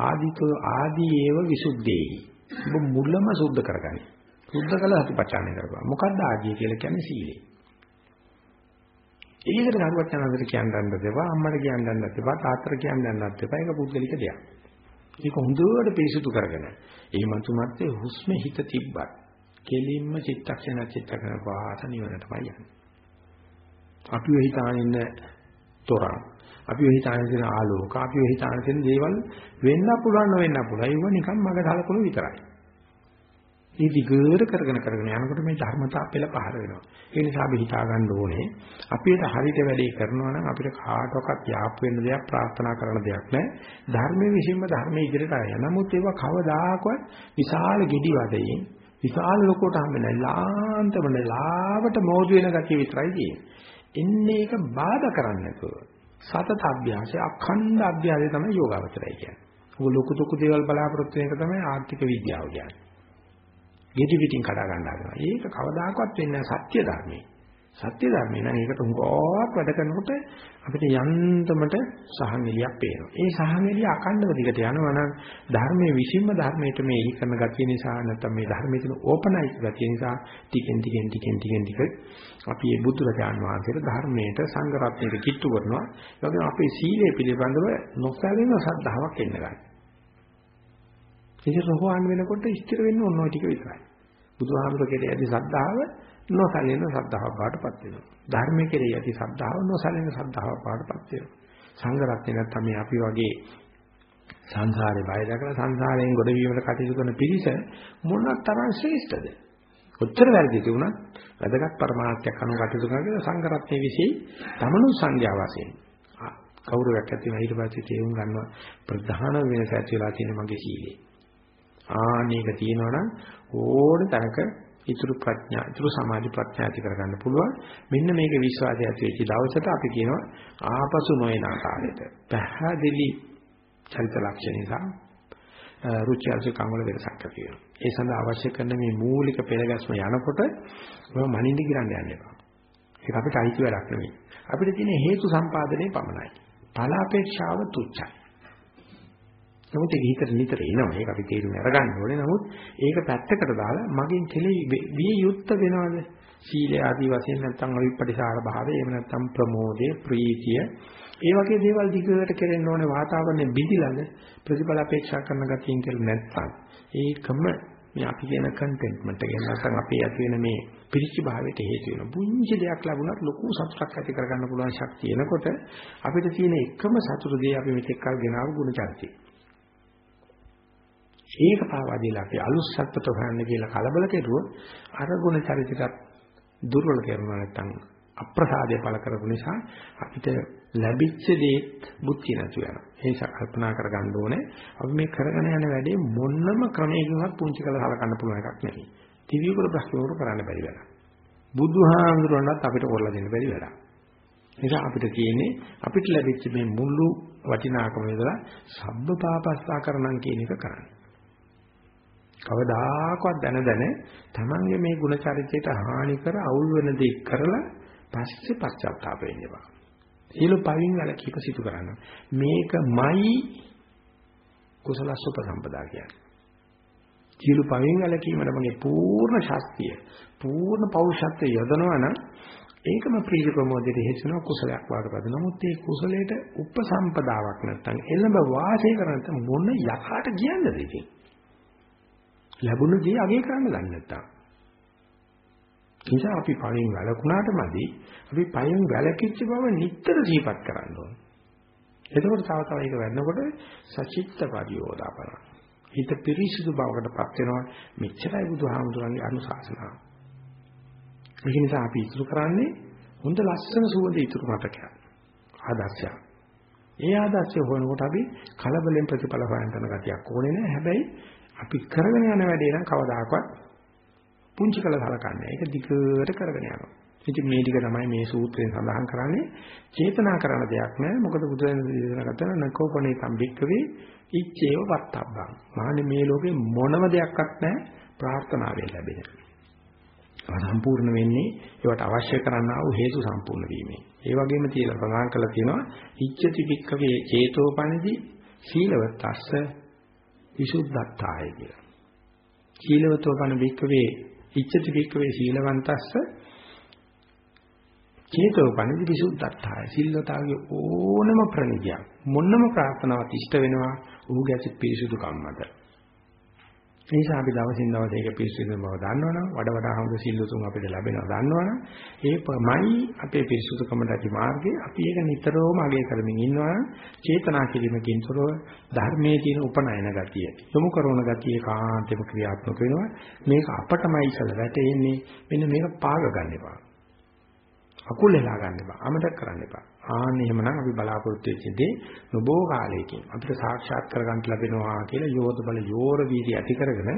ආදිතෝ ආදී ඒව විසුද්ධේහි. ඔබ මුලම සුද්ධ කරගනි. සුද්ධ කළ හතිපචාරණය කරපුවා. මොකද්ද ආදිය කියලා කියන්නේ සීලය. ඒකට කරුවත්යන්න්ට කියන්නත් දෙපා අම්මට කියන්නත් දෙපා තාත්තට කියන්නත් දෙපා ඒක පුද්ගලික දෙයක්. ඒක හොඳට පිරිසුදු කරගෙන ඒ මතුමත්තේ හුස්ම හිත තිබ්බත් කෙලින්ම චිත්තක්ෂණ චිත්තකන වාස නිවනටමයි යන්නේ. අපි වෙ හිතාන ඉන්න තොරන්. අපි වෙ හිතාන ඉන්න ආලෝක අපි වෙ හිතාන ඉන්න දේවල් වෙන්න පුළුවන් නොවෙන්න පුළුවන්. ඒව නිකන් මග දාලකුණු විතරයි. මේ දිගට කරගෙන කරගෙන යනකොට මේ ධර්මතා පෙළ පහළ වෙනවා. ඒ නිසා අපි හිතා ගන්න ඕනේ අපිට හරියට වැඩේ කරනවා නම් අපිට කාටවත් යාප් වෙන්න දෙයක් ප්‍රාර්ථනා කරන දෙයක් නැහැ. ධර්මයේ විසින්ම ධර්මයේ ඉදිරියට ආය නමුත් ඒවා කවදාකවත් විශාල gedi වදයෙන් විශාල ලෝකයට හම්බෙන්නේ ලාන්තම ලාවට මෝදු වෙන ගතිය විතරයි තියෙන්නේ. එන්නේ ඒක බාධා කරන්නේ නැතුව සතත අභ්‍යාසය අඛණ්ඩ අභ්‍යාසය තමයි යෝගාවචරය කියන්නේ. ඔය ලොකු ලොකු දේවල් බලාපොරොත්තු වෙන එක තමයි ආර්ථික විද්‍යාව කියන්නේ. ගෙඩි පිටින් කඩා ගන්න හදනවා. ඒක කවදාකවත් වෙන්නේ නැහැ සත්‍ය ධර්මයේ. සත්‍ය ධර්මේ නම් ඒකට උගාවක් වැඩ කරනකොට අපිට යන්තමට සහනෙලියක් පේනවා. ඒ සහනෙලිය අකණ්ඩව දිගට යනවා නම් ධර්මයේ විසින්ම ධර්මයට මේ එහි කරන ගතිය නිසා නැත්නම් මේ ධර්මයේ තියෙන ඕපනයිස් ගතිය නිසා ටිකෙන් ටිකෙන් ටිකෙන් ටිකෙන් ටික අපි මේ බුදුරජාන් වහන්සේට ධර්මයට සංඝ රත්නයට කිට්ටු කරනවා. ඒ වගේම අපේ සීලය පිළිබඳව නොසැලෙන ශ්‍රද්ධාවක් එන්න ගන්නවා. ඒක රෝහාන් වෙනකොට ස්ථිර වෙන්න ඕන ඔය ටික විතරයි. බුදුහාමුදුර කෙරේ ඇති ශ්‍රද්ධාව නොසැලෙන ශ්‍රද්ධාවක් බාටපත් වෙනවා. ධර්මයේ කෙරෙහි ඇති ශ්‍රද්ධාව නොසැලෙන ශ්‍රද්ධාවක් බාටපත් වෙනවා. සංඝ රත්නය නැත්නම් මේ අපි වගේ සංසාරේ බය දැකලා සංසාරයෙන් ගොඩ වීමට කටයුතු කරන පිරිස මොනක් තරම් ශ්‍රේෂ්ඨද? කොච්චර වැරදි තිබුණත් වැදගත් પરමාර්ථයක් අනුව කටයුතු කරගෙන සංඝ රත්නයේ විසී තමනු සංඥා වශයෙන් කවුරුයක් ඇති වෙන ඊට පස්සේ තේරුම් ගන්නවා ප්‍රධාන වෙනස ඇති වෙලා තියෙන මගේ සීලේ. ආනේක තියෙනවනම් ඕන තැනක ඉතුරු ප්‍රඥා ඉතුරු සමාධි ප්‍රඥා ඇති කරගන්න පුළුවන්. මෙන්න මේක විශ්වාසය ඇති වෙච්ච දවසට අපි කියනවා ආපසු නොයන ආකාරයට. පැහැදිලි චරිත ලක්ෂණ නිසා රුචි අරුචිකම් වල වෙනසක් ඇති වෙනවා. ඒ සඳහා අවශ්‍ය කරන මේ මූලික පෙළගස්ම යනකොට ඔය මනින්ද ගිරන්න යන්න එපා. ඒක අපිට අයිති වැඩක් නෙවෙයි අපිට තියෙන හේතු සම්පාදනයේ පමණයි. ඵල අපේක්ෂාව තුච්චයි. නමුත් ඒක හිතට නිතර එනවා. ඒක අපි තේරුම් අරගන්න ඕනේ. නමුත් ඒක පැත්තකට දාලා මගෙන් කෙලෙ විය යුත්ත වෙනවද? සීලය ආදී වශයෙන් නැත්නම් අවිපටිසාර භාවය, එහෙම නැත්නම් ප්‍රමෝදය, ප්‍රීතිය, ඒ වගේ දේවල් දිගට කෙරෙන්න ඕනේ වාතාවරණය බිඳිලාද ප්‍රතිඵල අපේක්ෂා කරන ගතියින් කියලා නැත්නම් ඒකම මේ අපි කියන කන්ටෙන්ට්මන්ට් එක නැත්නම් අපේ ඇති වෙන මේ පිරිච්ච භාවයට හේතු වෙන පුංචි දෙයක් ලැබුණත් ලොකු සතුටක් ඇති කරගන්න පුළුවන් ශක්තිය එනකොට අපිට තියෙන එකම සතුට දේ අපි මෙතෙක් කල් ගෙනාවු ගුණ චරිතය. ඒක පාවා දීලා අපි අලුත් සත්‍යත හොයන්න කියලා කලබල කෙරුවොත් අර ගුණ චරිතයක් දුර්වල කරනවා නැත්නම් අප්‍රසාදය පළ කරපු නිසා අපිට ලැබිච්ච දේත් බුද්ධිය නැතු වෙනවා. ඒ නිසා කල්පනා කරගන්න ඕනේ අපි මේ කරගෙන යන වැඩේ මොනම ක්‍රමයකින්වත් පුංචි කරලා හලකන්න පුළුවන් එකක් නෙවෙයි. ත්‍රිවිධ ප්‍රශ්නවරු කරන්න බැරි වැඩක්. බුදුහාමුදුරන්වත් අපිට කරලා දෙන්න බැරි වැඩක්. නිසා අපිට තියෙන්නේ අපිට ලැබිච්ච මේ මුළු වටිනාකම ඉදලා සබ්බ පාපස්සා කරනම් කියන එක කරන්න. කවදාකවත් දැන දැන තමන්ගේ මේ ಗುಣ චරිතයට හානි කර අවුල් වෙන දේ කරලා පස්සේ පශ්චාත්තාප වෙන්න එපා. සියලු පවින් වැළකීම සිදු කරන්න. මේකමයි කුසල සුපසම්පදා කියන්නේ. සියලු පවින් වැළකීමට මගේ පූර්ණ ශක්තිය, පූර්ණ පෞරුෂත්වය යොදනවා නම් ඒකම ප්‍රීති ප්‍රමෝදයට හේතුන කුසලයක් වඩපද. නමුත් මේ කුසලයට උපසම්පදාවක් නැත්තම් එළඹ වාසය කරන මොන යකාට කියන්නද ඉතින්? ලැබුණ දේ අගේ කරන්න ගන්න නැත්තම්. නිසා අපි පයෙන් වැළකුණාට මදි අපි පයෙන් වැළකිච්ච බව නිතර සිහිපත් කරන්න ඕනේ. එතකොට තව තව ඒක වෙන්නකොට සචිත්ත පරියෝදාපන. හිත පිරිසිදු බවකටපත් වෙනවා මෙච්චරයි බුදුහාමුදුරන්ගේ අනුශාසනාව. ඒක නිසා අපි ඉතුරු කරන්නේ හොඳ ලස්සන සුවඳ ඉතුරු මතකයක්. ආදර්ශයක්. ඒ ආදර්ශය හොයනකොට අපි කලබලෙන් ප්‍රතිඵල හොයන්න යන ගතියක් ඕනේ නැහැ. හැබැයි අපි කරගෙන යන වැඩේ නම් කවදාකවත් පුංචි කළ සලකන්නේ. ඒක දිගට කරගෙන යනවා. ඉතින් මේ ටික තමයි මේ සූත්‍රයෙන් සඳහන් කරන්නේ චේතනා කරන දෙයක් නෑ මොකද බුදුරජාණන් දේශනා කරන නකෝපනේ සම්බික්කවේ ඉච්ඡේව වත්තබ්බං මානේ මේ ලෝකේ මොනම දෙයක්වත් නෑ ප්‍රාර්ථනාවෙන් ලැබෙන සම්පූර්ණ වෙන්නේ ඒවට අවශ්‍ය කරන්නා වූ හේතු සම්පූර්ණ වීමෙන්. ඒ වගේම තියලා ප්‍රමාණ කළා තියෙනවා ඉච්ඡති වික්කවේ චේතෝපනිදි සීලවත්තස්ස විසුද්ධත්තාය කියලා. සීලවතෝපන වික්කවේ ඉච්ඡති වික්කවේ සීලවන්තස්ස චේතෝපනිදි විසුද්ධත්තාය. සිල්වතාවගේ ඕනම ප්‍රණිතියක් මොනම ප්‍රාර්ථනාවක් ඉෂ්ට වෙනවා ඌගේ ඇති පිරිසුදු කම්මත. ඒ නිසා අපි දවසින් දවස ඒක පිරිසිදු බව දන්නවනම් වඩ වඩා හොඳ සිල්ලුතුන් අපිට ලැබෙනවා දන්නවනම් ඒකමයි අපේ පිරිසුදුකමට ඇති මාර්ගය අපි ඒක නිතරම අගය කරමින් ඉන්නවා චේතනා කිරීමකින් තොරව ධර්මයේ තියෙන උපනයන ගතිය යොමු කරන ගතිය කාන්තේම ක්‍රියාත්මක වෙනවා. මේක අපටමයි ඉස්සල වැටෙන්නේ. මෙන්න මේක පාග ගන්න එපා අකුල් එලා ගන්න එපා අමතක කරන්න එපා. ආන්න එහෙමනම් අපි බලාපොරොත්තු වෙච්ච දේ නොබෝ කාලයකින් අපිට සාක්ෂාත් කරගන්න ලැබෙනවා කියලා යෝධ බල යෝර වීර්ය ඇති කරගෙන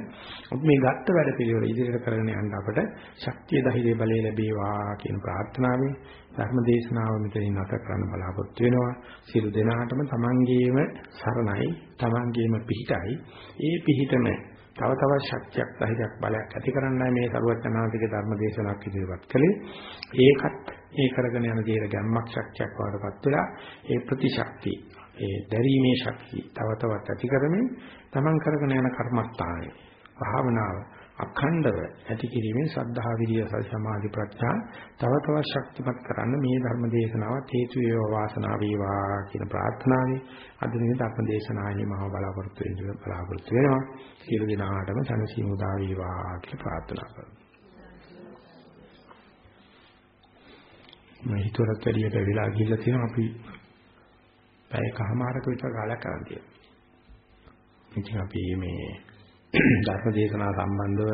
අපි මේ ගත්ත වැඩ පිළිවෙල ඉදිරියට කරගෙන යන්න අපට ශක්තිය ධෛර්ය බලය ලැබේවා කියන ප්‍රාර්ථනාවෙන් ධර්ම දේශනාව මෙතනින් නැත කරන්න බලාපොරොත්තු වෙනවා. සියලු දෙනාටම තමන්ගේම සරණයි තමන්ගේම පිහිටයි. ඒ පිහිටම තව තවත් ශක්තියක් ධෛර්යයක් බලයක් ඇති කරන්නයි මේ සරුවචනාන්තික ධර්ම දේශනාවක් ඉදිරිපත් කළේ. ඒකත් ඒ කරගෙන යන දේර ගැම්මක් ශක්තියක් වඩපත් වෙලා ඒ ප්‍රතිශක්තිය ඒ දැරීමේ ශක්තිය තව තවත් ඇති කරමින් තමන් කරගෙන යන කර්මස්ථානයේ භාවනාව අඛණ්ඩව ඇති කිරීමෙන් සද්ධා විරිය සමාධි ප්‍රඥා තව තවත් ශක්තිමත් කරන්න මේ ධර්ම දේශනාවත් හේතු වේවා වාසනාව වේවා කියන ප්‍රාර්ථනාවයි. අද දින ධර්ම දේශනාවේ මම බලාපොරොත්තු වෙන බලාපොරොත්තු වෙනවා. සියලු දෙනාටම සනසීමු දා වේවා කියලා ප්‍රාර්ථනා කරනවා. මම හිතුවරත් වැඩිය බැවිලා ගිහිල්ලා තියෙනවා. අපි පැයකමාරක විතර කාලයක් කරන් තියෙනවා. ඉතින් අපි මේ ධර්ම දේශනා සම්බන්ධව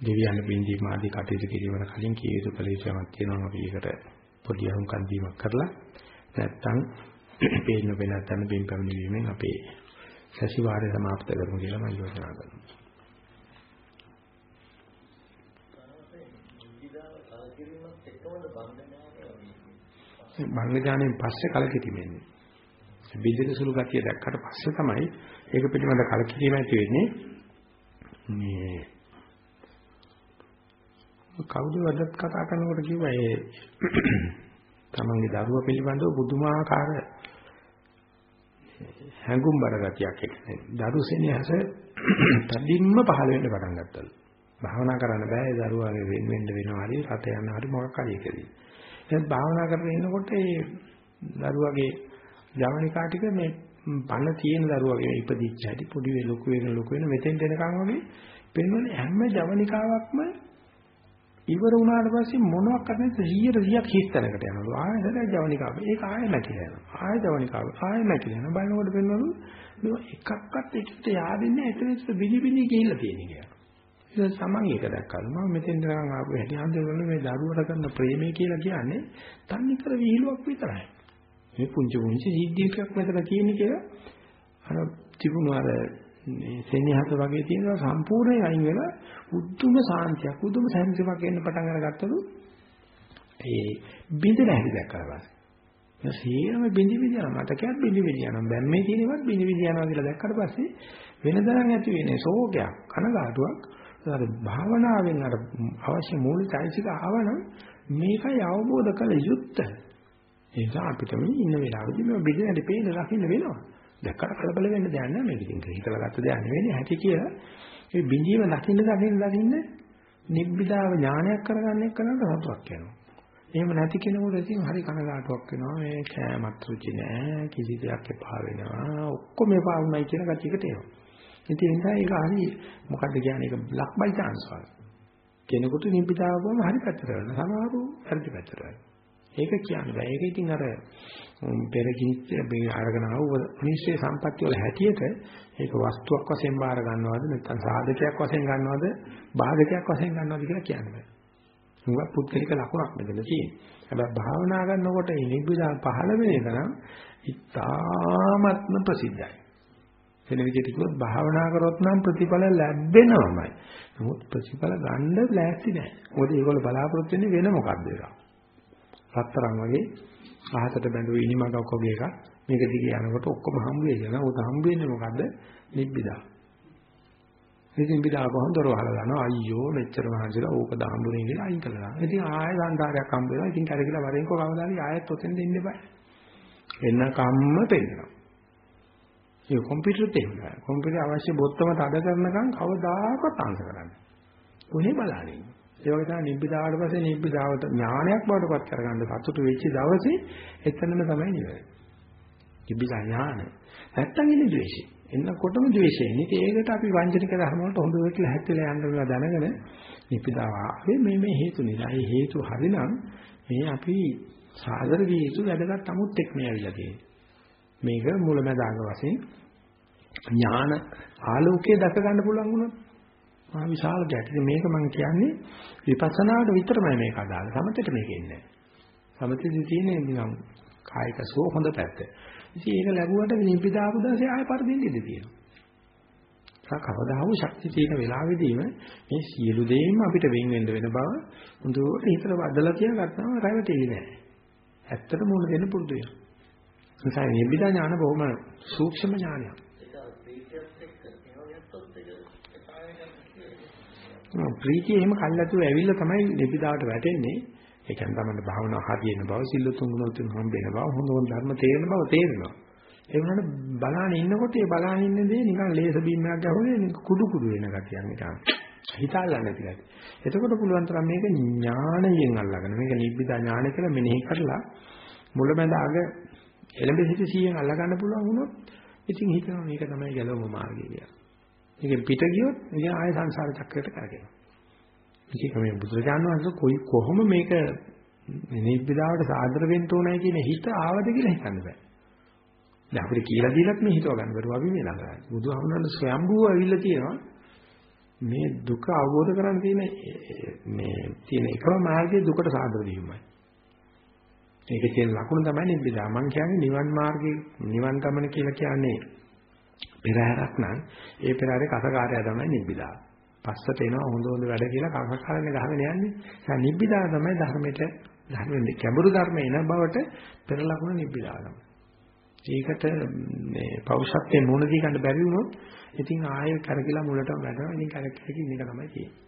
දෙවියන් පින්දීම ආදී කටයුතු කිරීමන කලින් කී යුතු කළ යුතුමක් තියෙනවා අපි ඒකට පොඩි අහුම්කන් දීමක් කරලා නැත්තම් පේන්න වෙන තැන බින් පැමිණීමෙන් අපේ සැසිවාරය સમાප්ත කරමු කියලා මම යෝජනා කරනවා. මංගජානෙන් පස්සේ කලකිරීමෙන්නේ. බින්දින සුළු ගතිය දැක්කට පස්සේ තමයි ඒක පිළිබඳ කලකිරීම ඇති වෙන්නේ. මේ කවුද වදත් කතා කරනකොට කිව්වා ඒ තමන්ගේ දරුවා පිළිබඳව පුදුමාකාර හැඟුම් බර ගතියක් එක්කනේ. දරුසෙනේ හැස තදින්ම පහළ වෙන්න පටන් ගත්තලු. භාවනා කරන්න බෑ ඒ දරුවාගේ වෙන වෙන්න වෙනවා හරි රට යන්න හරි මොකක් හරි එකදී. දැන් භාවනා කරගෙන ඉන්නකොට ඒ දරුවගේ ජවනිකා ටික මේ පණ තියෙන දරුවගේ ඉපදිච්ච හැටි පොඩි වේ ලොකු වෙන ලොකු වෙන මෙතෙන් දෙනකන් වගේ පෙන්වන්නේ හැම ජවනිකාවක්ම ඉවර වුණාට පස්සේ මොනවක් කරන්නේ 100 100ක් හිස් තැනකට යනලු ආයෙ හැබැයි ජවනිකාව. ඒක ආයෙ නැතිලා යනවා ආයෙ ජවනිකාව. ආයෙ නැතිලා යනවා බලනකොට පෙන්වලු මේ එකක්වත් එකට yaadෙන්නේ එතන ඉත බිනි බිනි ගිහිල්ලා තියෙන කියලා ඉතින් සමන් ඒක දැක්කලු. මම මෙතෙන් නිකන් ආපු හැටි හන්දේවල මේ දරුවට කරන ප්‍රේමය කියලා කියන්නේ තන්නේ කර විහිළුවක් විතරයි. මේ පුංචි පුංචි සිද්ධියක් මෙතන තියෙන්නේ කියලා. අර තිබුණු අර මේ සෙනෙහස වගේ තියෙනවා සම්පූර්ණයෙන් අයින් වෙලා උද්දුම සාන්තියක් උද්දුම සැනසීමක් එන්න පටන් අරගත්තලු ඒ බින්දෙන හැටි දැක්කලා පස්සේ. සීරම බින්දි බින්දි යනවා. මතකයක් බින්දි බින්දි යනවා. දැන් මේ තියෙනවත් බින්දි බින්දි යනවා කියලා දැක්කට පස්සේ වෙනදාන් ඇති වෙන්නේ ශෝකයක් කනගාටුවක්. අර භාවනාවෙන් අර අවශ්‍ය මූලිකයිසික ආවනම් මේකයි අවබෝධ කළ යුත්තේ. ඒ නිසා අපිට මේ ඉන්න වෙලාවෙදි මේ බෙදෙන්නේ පේන ලකින්න වෙනවා. දැක්කට කලබල වෙන්න දෙයක් නැහැ මේක ඉතින් හිතලා ගත්ත දෙයක් නෙවෙයි ඇති කියලා. මේ බිඳීම දකින්න දකින්න දකින්න නිබ්බිදාව ඥානයක් කරගන්න එක්කනට සතුටක් යනවා. එහෙම නැති කෙනෙකුට ඉතින් හරි කනගාටුවක් වෙනවා මේ කෑමත් රුචි නෑ කිසි දෙයක් එපා වෙනවා ඔක්කොම එපා වුණයි කියන ගතියකට එනවා. ඉතින් ඒ නිසා ඒක හරි මොකද්ද කියන්නේ ඒක ලක් බයි chance වගේ. කෙනෙකුට නිබ්බිදාවම හරි පැත්තට වෙනවා. සමහරු හරි පැත්තට වෙනවා. ඒක කියන්න බෑ. ඒක ඉතින් අර පෙර කිනිච්ච මේ අරගෙන ආව මිනිස්සේ සම්පත්‍ය වල හැටියට ඒක වස්තුවක් වශයෙන් බාර ගන්නවද නැත්නම් සාධකයක් වශයෙන් ගන්නවද බාධකයක් වශයෙන් ගන්නවද කියලා කියන්න බෑ. මොකක් පුද්ගලික ලකුණක් මෙතන තියෙන්නේ. හැබැයි භාවනා කරනකොට මේ නිබ්බිදා පහළ වෙන එක නම් ඉතාමත්ම ප්‍රසිද්ධයි. වෙන විදිහට කිව්වොත් භාවනා කරොත් නම් ප්‍රතිඵල ලැබෙනවමයි. නමුත් ප්‍රතිඵල ගන්න ලෑස්ති නෑ. මොකද ඒගොල්ලෝ බලාපොරොත්තු වෙන්නේ වෙන මොකක්ද ඒක. රත්තරන් වගේ අහසට බැඳුව ඉනිමගක් වගේ එකක් මේක දිගේ යනකොට ඔක්කොම හම්බ වෙනවා. උත හම්බ වෙන්නේ මොකද්ද? නිබ්බිදා. ඉතින් බිදා කොහොමද දොර වහලා දානවා අයියෝ මෙච්චර මහන්සිලා ඕක දාම්බුනේ කියලා අයින් කළා. ඉතින් ආයෙ සංසාරයක් හම්බ වෙනවා. ඉතින් කරකිලා වරෙන්කෝ කවදාද ආයෙත් ඔතෙන් දෙන්න එපා. එන්න කම්ම පෙන්නනවා. ඒ කම්පියුටර් දෙන්න. කම්පියුටර් අවශ්‍ය බොත්තම තද කරනකම් කවදාකවත් අංශ කරන්නේ. කොහේ බලන්නේ. ඒ වගේ තමයි නිබ්බිදාවට පස්සේ නිබ්බිදාවට ඥානයක් බවට පත් කරගන්න සතුට වෙච්ච දවසේ එතනම තමයි නිවැරදි. නිබ්බිදා ඥාන. නැත්තම් ඉන්නේ ද්වේෂය. එන්නකොටම ද්වේෂය. ඉතින් ඒකට අපි වංචනික ධර්ම වලට හොඳ වෙ කියලා හැත්තිලා යන්න වෙනවා දැනගෙන නිබ්බිදාව ආවේ මේ මේ හේතු නිසා. ඒ හේතු හරිනම් මේ අපි සාදර විය යුතු වැඩගත් අමුත් එක්ම ඇවිල්ලා තියෙන්නේ. මේක මුලමදාග වශයෙන් ඥාන ආලෝකයේ දක ගන්න පුළුවන් වුණොත් මහා විශාල දෙයක්. ඉතින් මේක මම කියන්නේ විපස්සනාවට විතරමයි මේක අදාළ. සමතේට මේක ඉන්නේ නැහැ. සමතේදී තියෙන්නේ නිකන් කායික සෝ හොඳ පැත්ත. ඉතින් ඒක ලැබුවට නිබ්බිදාපු දාසේ ආය පරිදින්න ඉඳී තියෙනවා. කවදා හෝ ශක්තිය තියෙන වෙලාවෙදීම මේ සියලු දේම අපිට වෙන් වෙන්න වෙන බව හොඳට හිතට වදලා තියාගත්තාම රැවටෙන්නේ නැහැ. ඇත්තට මුණ දෙන්න පුරුදු වෙනවා. නිසා නිබ්බිදා ඥාන බොහොම සූක්ෂම ඥානයක්. ප්‍රීතිය එහෙම කල්ලාතුව ඇවිල්ලා තමයි නිබ්බිදාවට වැටෙන්නේ. ඒ කියන්නේ තමයි භාවනාව හරියන බව, සිල්ල තුන්ගුණොත් හම්බෙන බව, හොඳ හොඳ ධර්ම තේරෙන බව තේරෙනවා. ඒ වුණාට බලාන ඉන්නකොට ඒ බලාන ඉන්නදී නිකන් ලේස බීමයක් ගහුවේ කුඩු කුඩු වෙන ගතියක් නිකන්. හිතාගන්න නැති ගැටි. එතකොට පුළුවන් තරම් මේක ඥාණයෙන් අල්ලගෙන මේක නිබ්බිදා ඥාන කියලා මෙනෙහි කරලා මුලමඳ අග එළඹ සිට සියෙන් අල්ලගන්න පුළුවන් වුණොත් ඉතින් හිතනවා මේක තමයි ගැලවම මාර්ගය කියලා. මේකෙන් පිට ගියොත් ඉතින් ආය සංසාර චක්‍රයට කරගෙනවා. ඉතින් මේ බුදුරජාණන් වහන්සේ කොයි කොහොම මේක නිබ්බිදාවට සාදර වෙන්න ඕනයි කියන හිත ආවද කියලා හිතන්න බෑ. දැන් අපිට කියලා දීලත් මේ හිතව ගන්න බැරුව අපි මේ ළඟයි. බුදුහාමුදුරන් ස්වයම්බුව ඇවිල්ලා තියෙනවා. මේ දුක අවබෝධ කරගන්න තියෙන මේ තියෙන එකම මාර්ගය දුකට සාදර වීමයි. ඒකේ තියෙන ලකුණ තමයි නිබ්බිදා. මම කියන්නේ නිවන් මාර්ගේ නිවන් ගමන කියලා කියන්නේ පෙරහැරක් නම් ඒ පෙරහැරේ කසකාරය තමයි නිබ්බිදා. පස්සට එනවා හොඳ හොඳ වැඩ කියලා කසකාරනේ ගහගෙන යන්නේ. ඒ නිබ්බිදා තමයි ධර්මයට ධර්මෙන් කැඹුරු ධර්ම එන බවට පෙර ලකුණ නිබ්බිදා තමයි. ඒකට මේ පෞෂත්වයේ මුණ දී ගන්න බැරි වුණොත් ඉතින් ආයෙ කරකිලා මුලටම වැටෙනවා. ඉතින් කරකිලා ඉන්න එක තමයි තියෙන්නේ.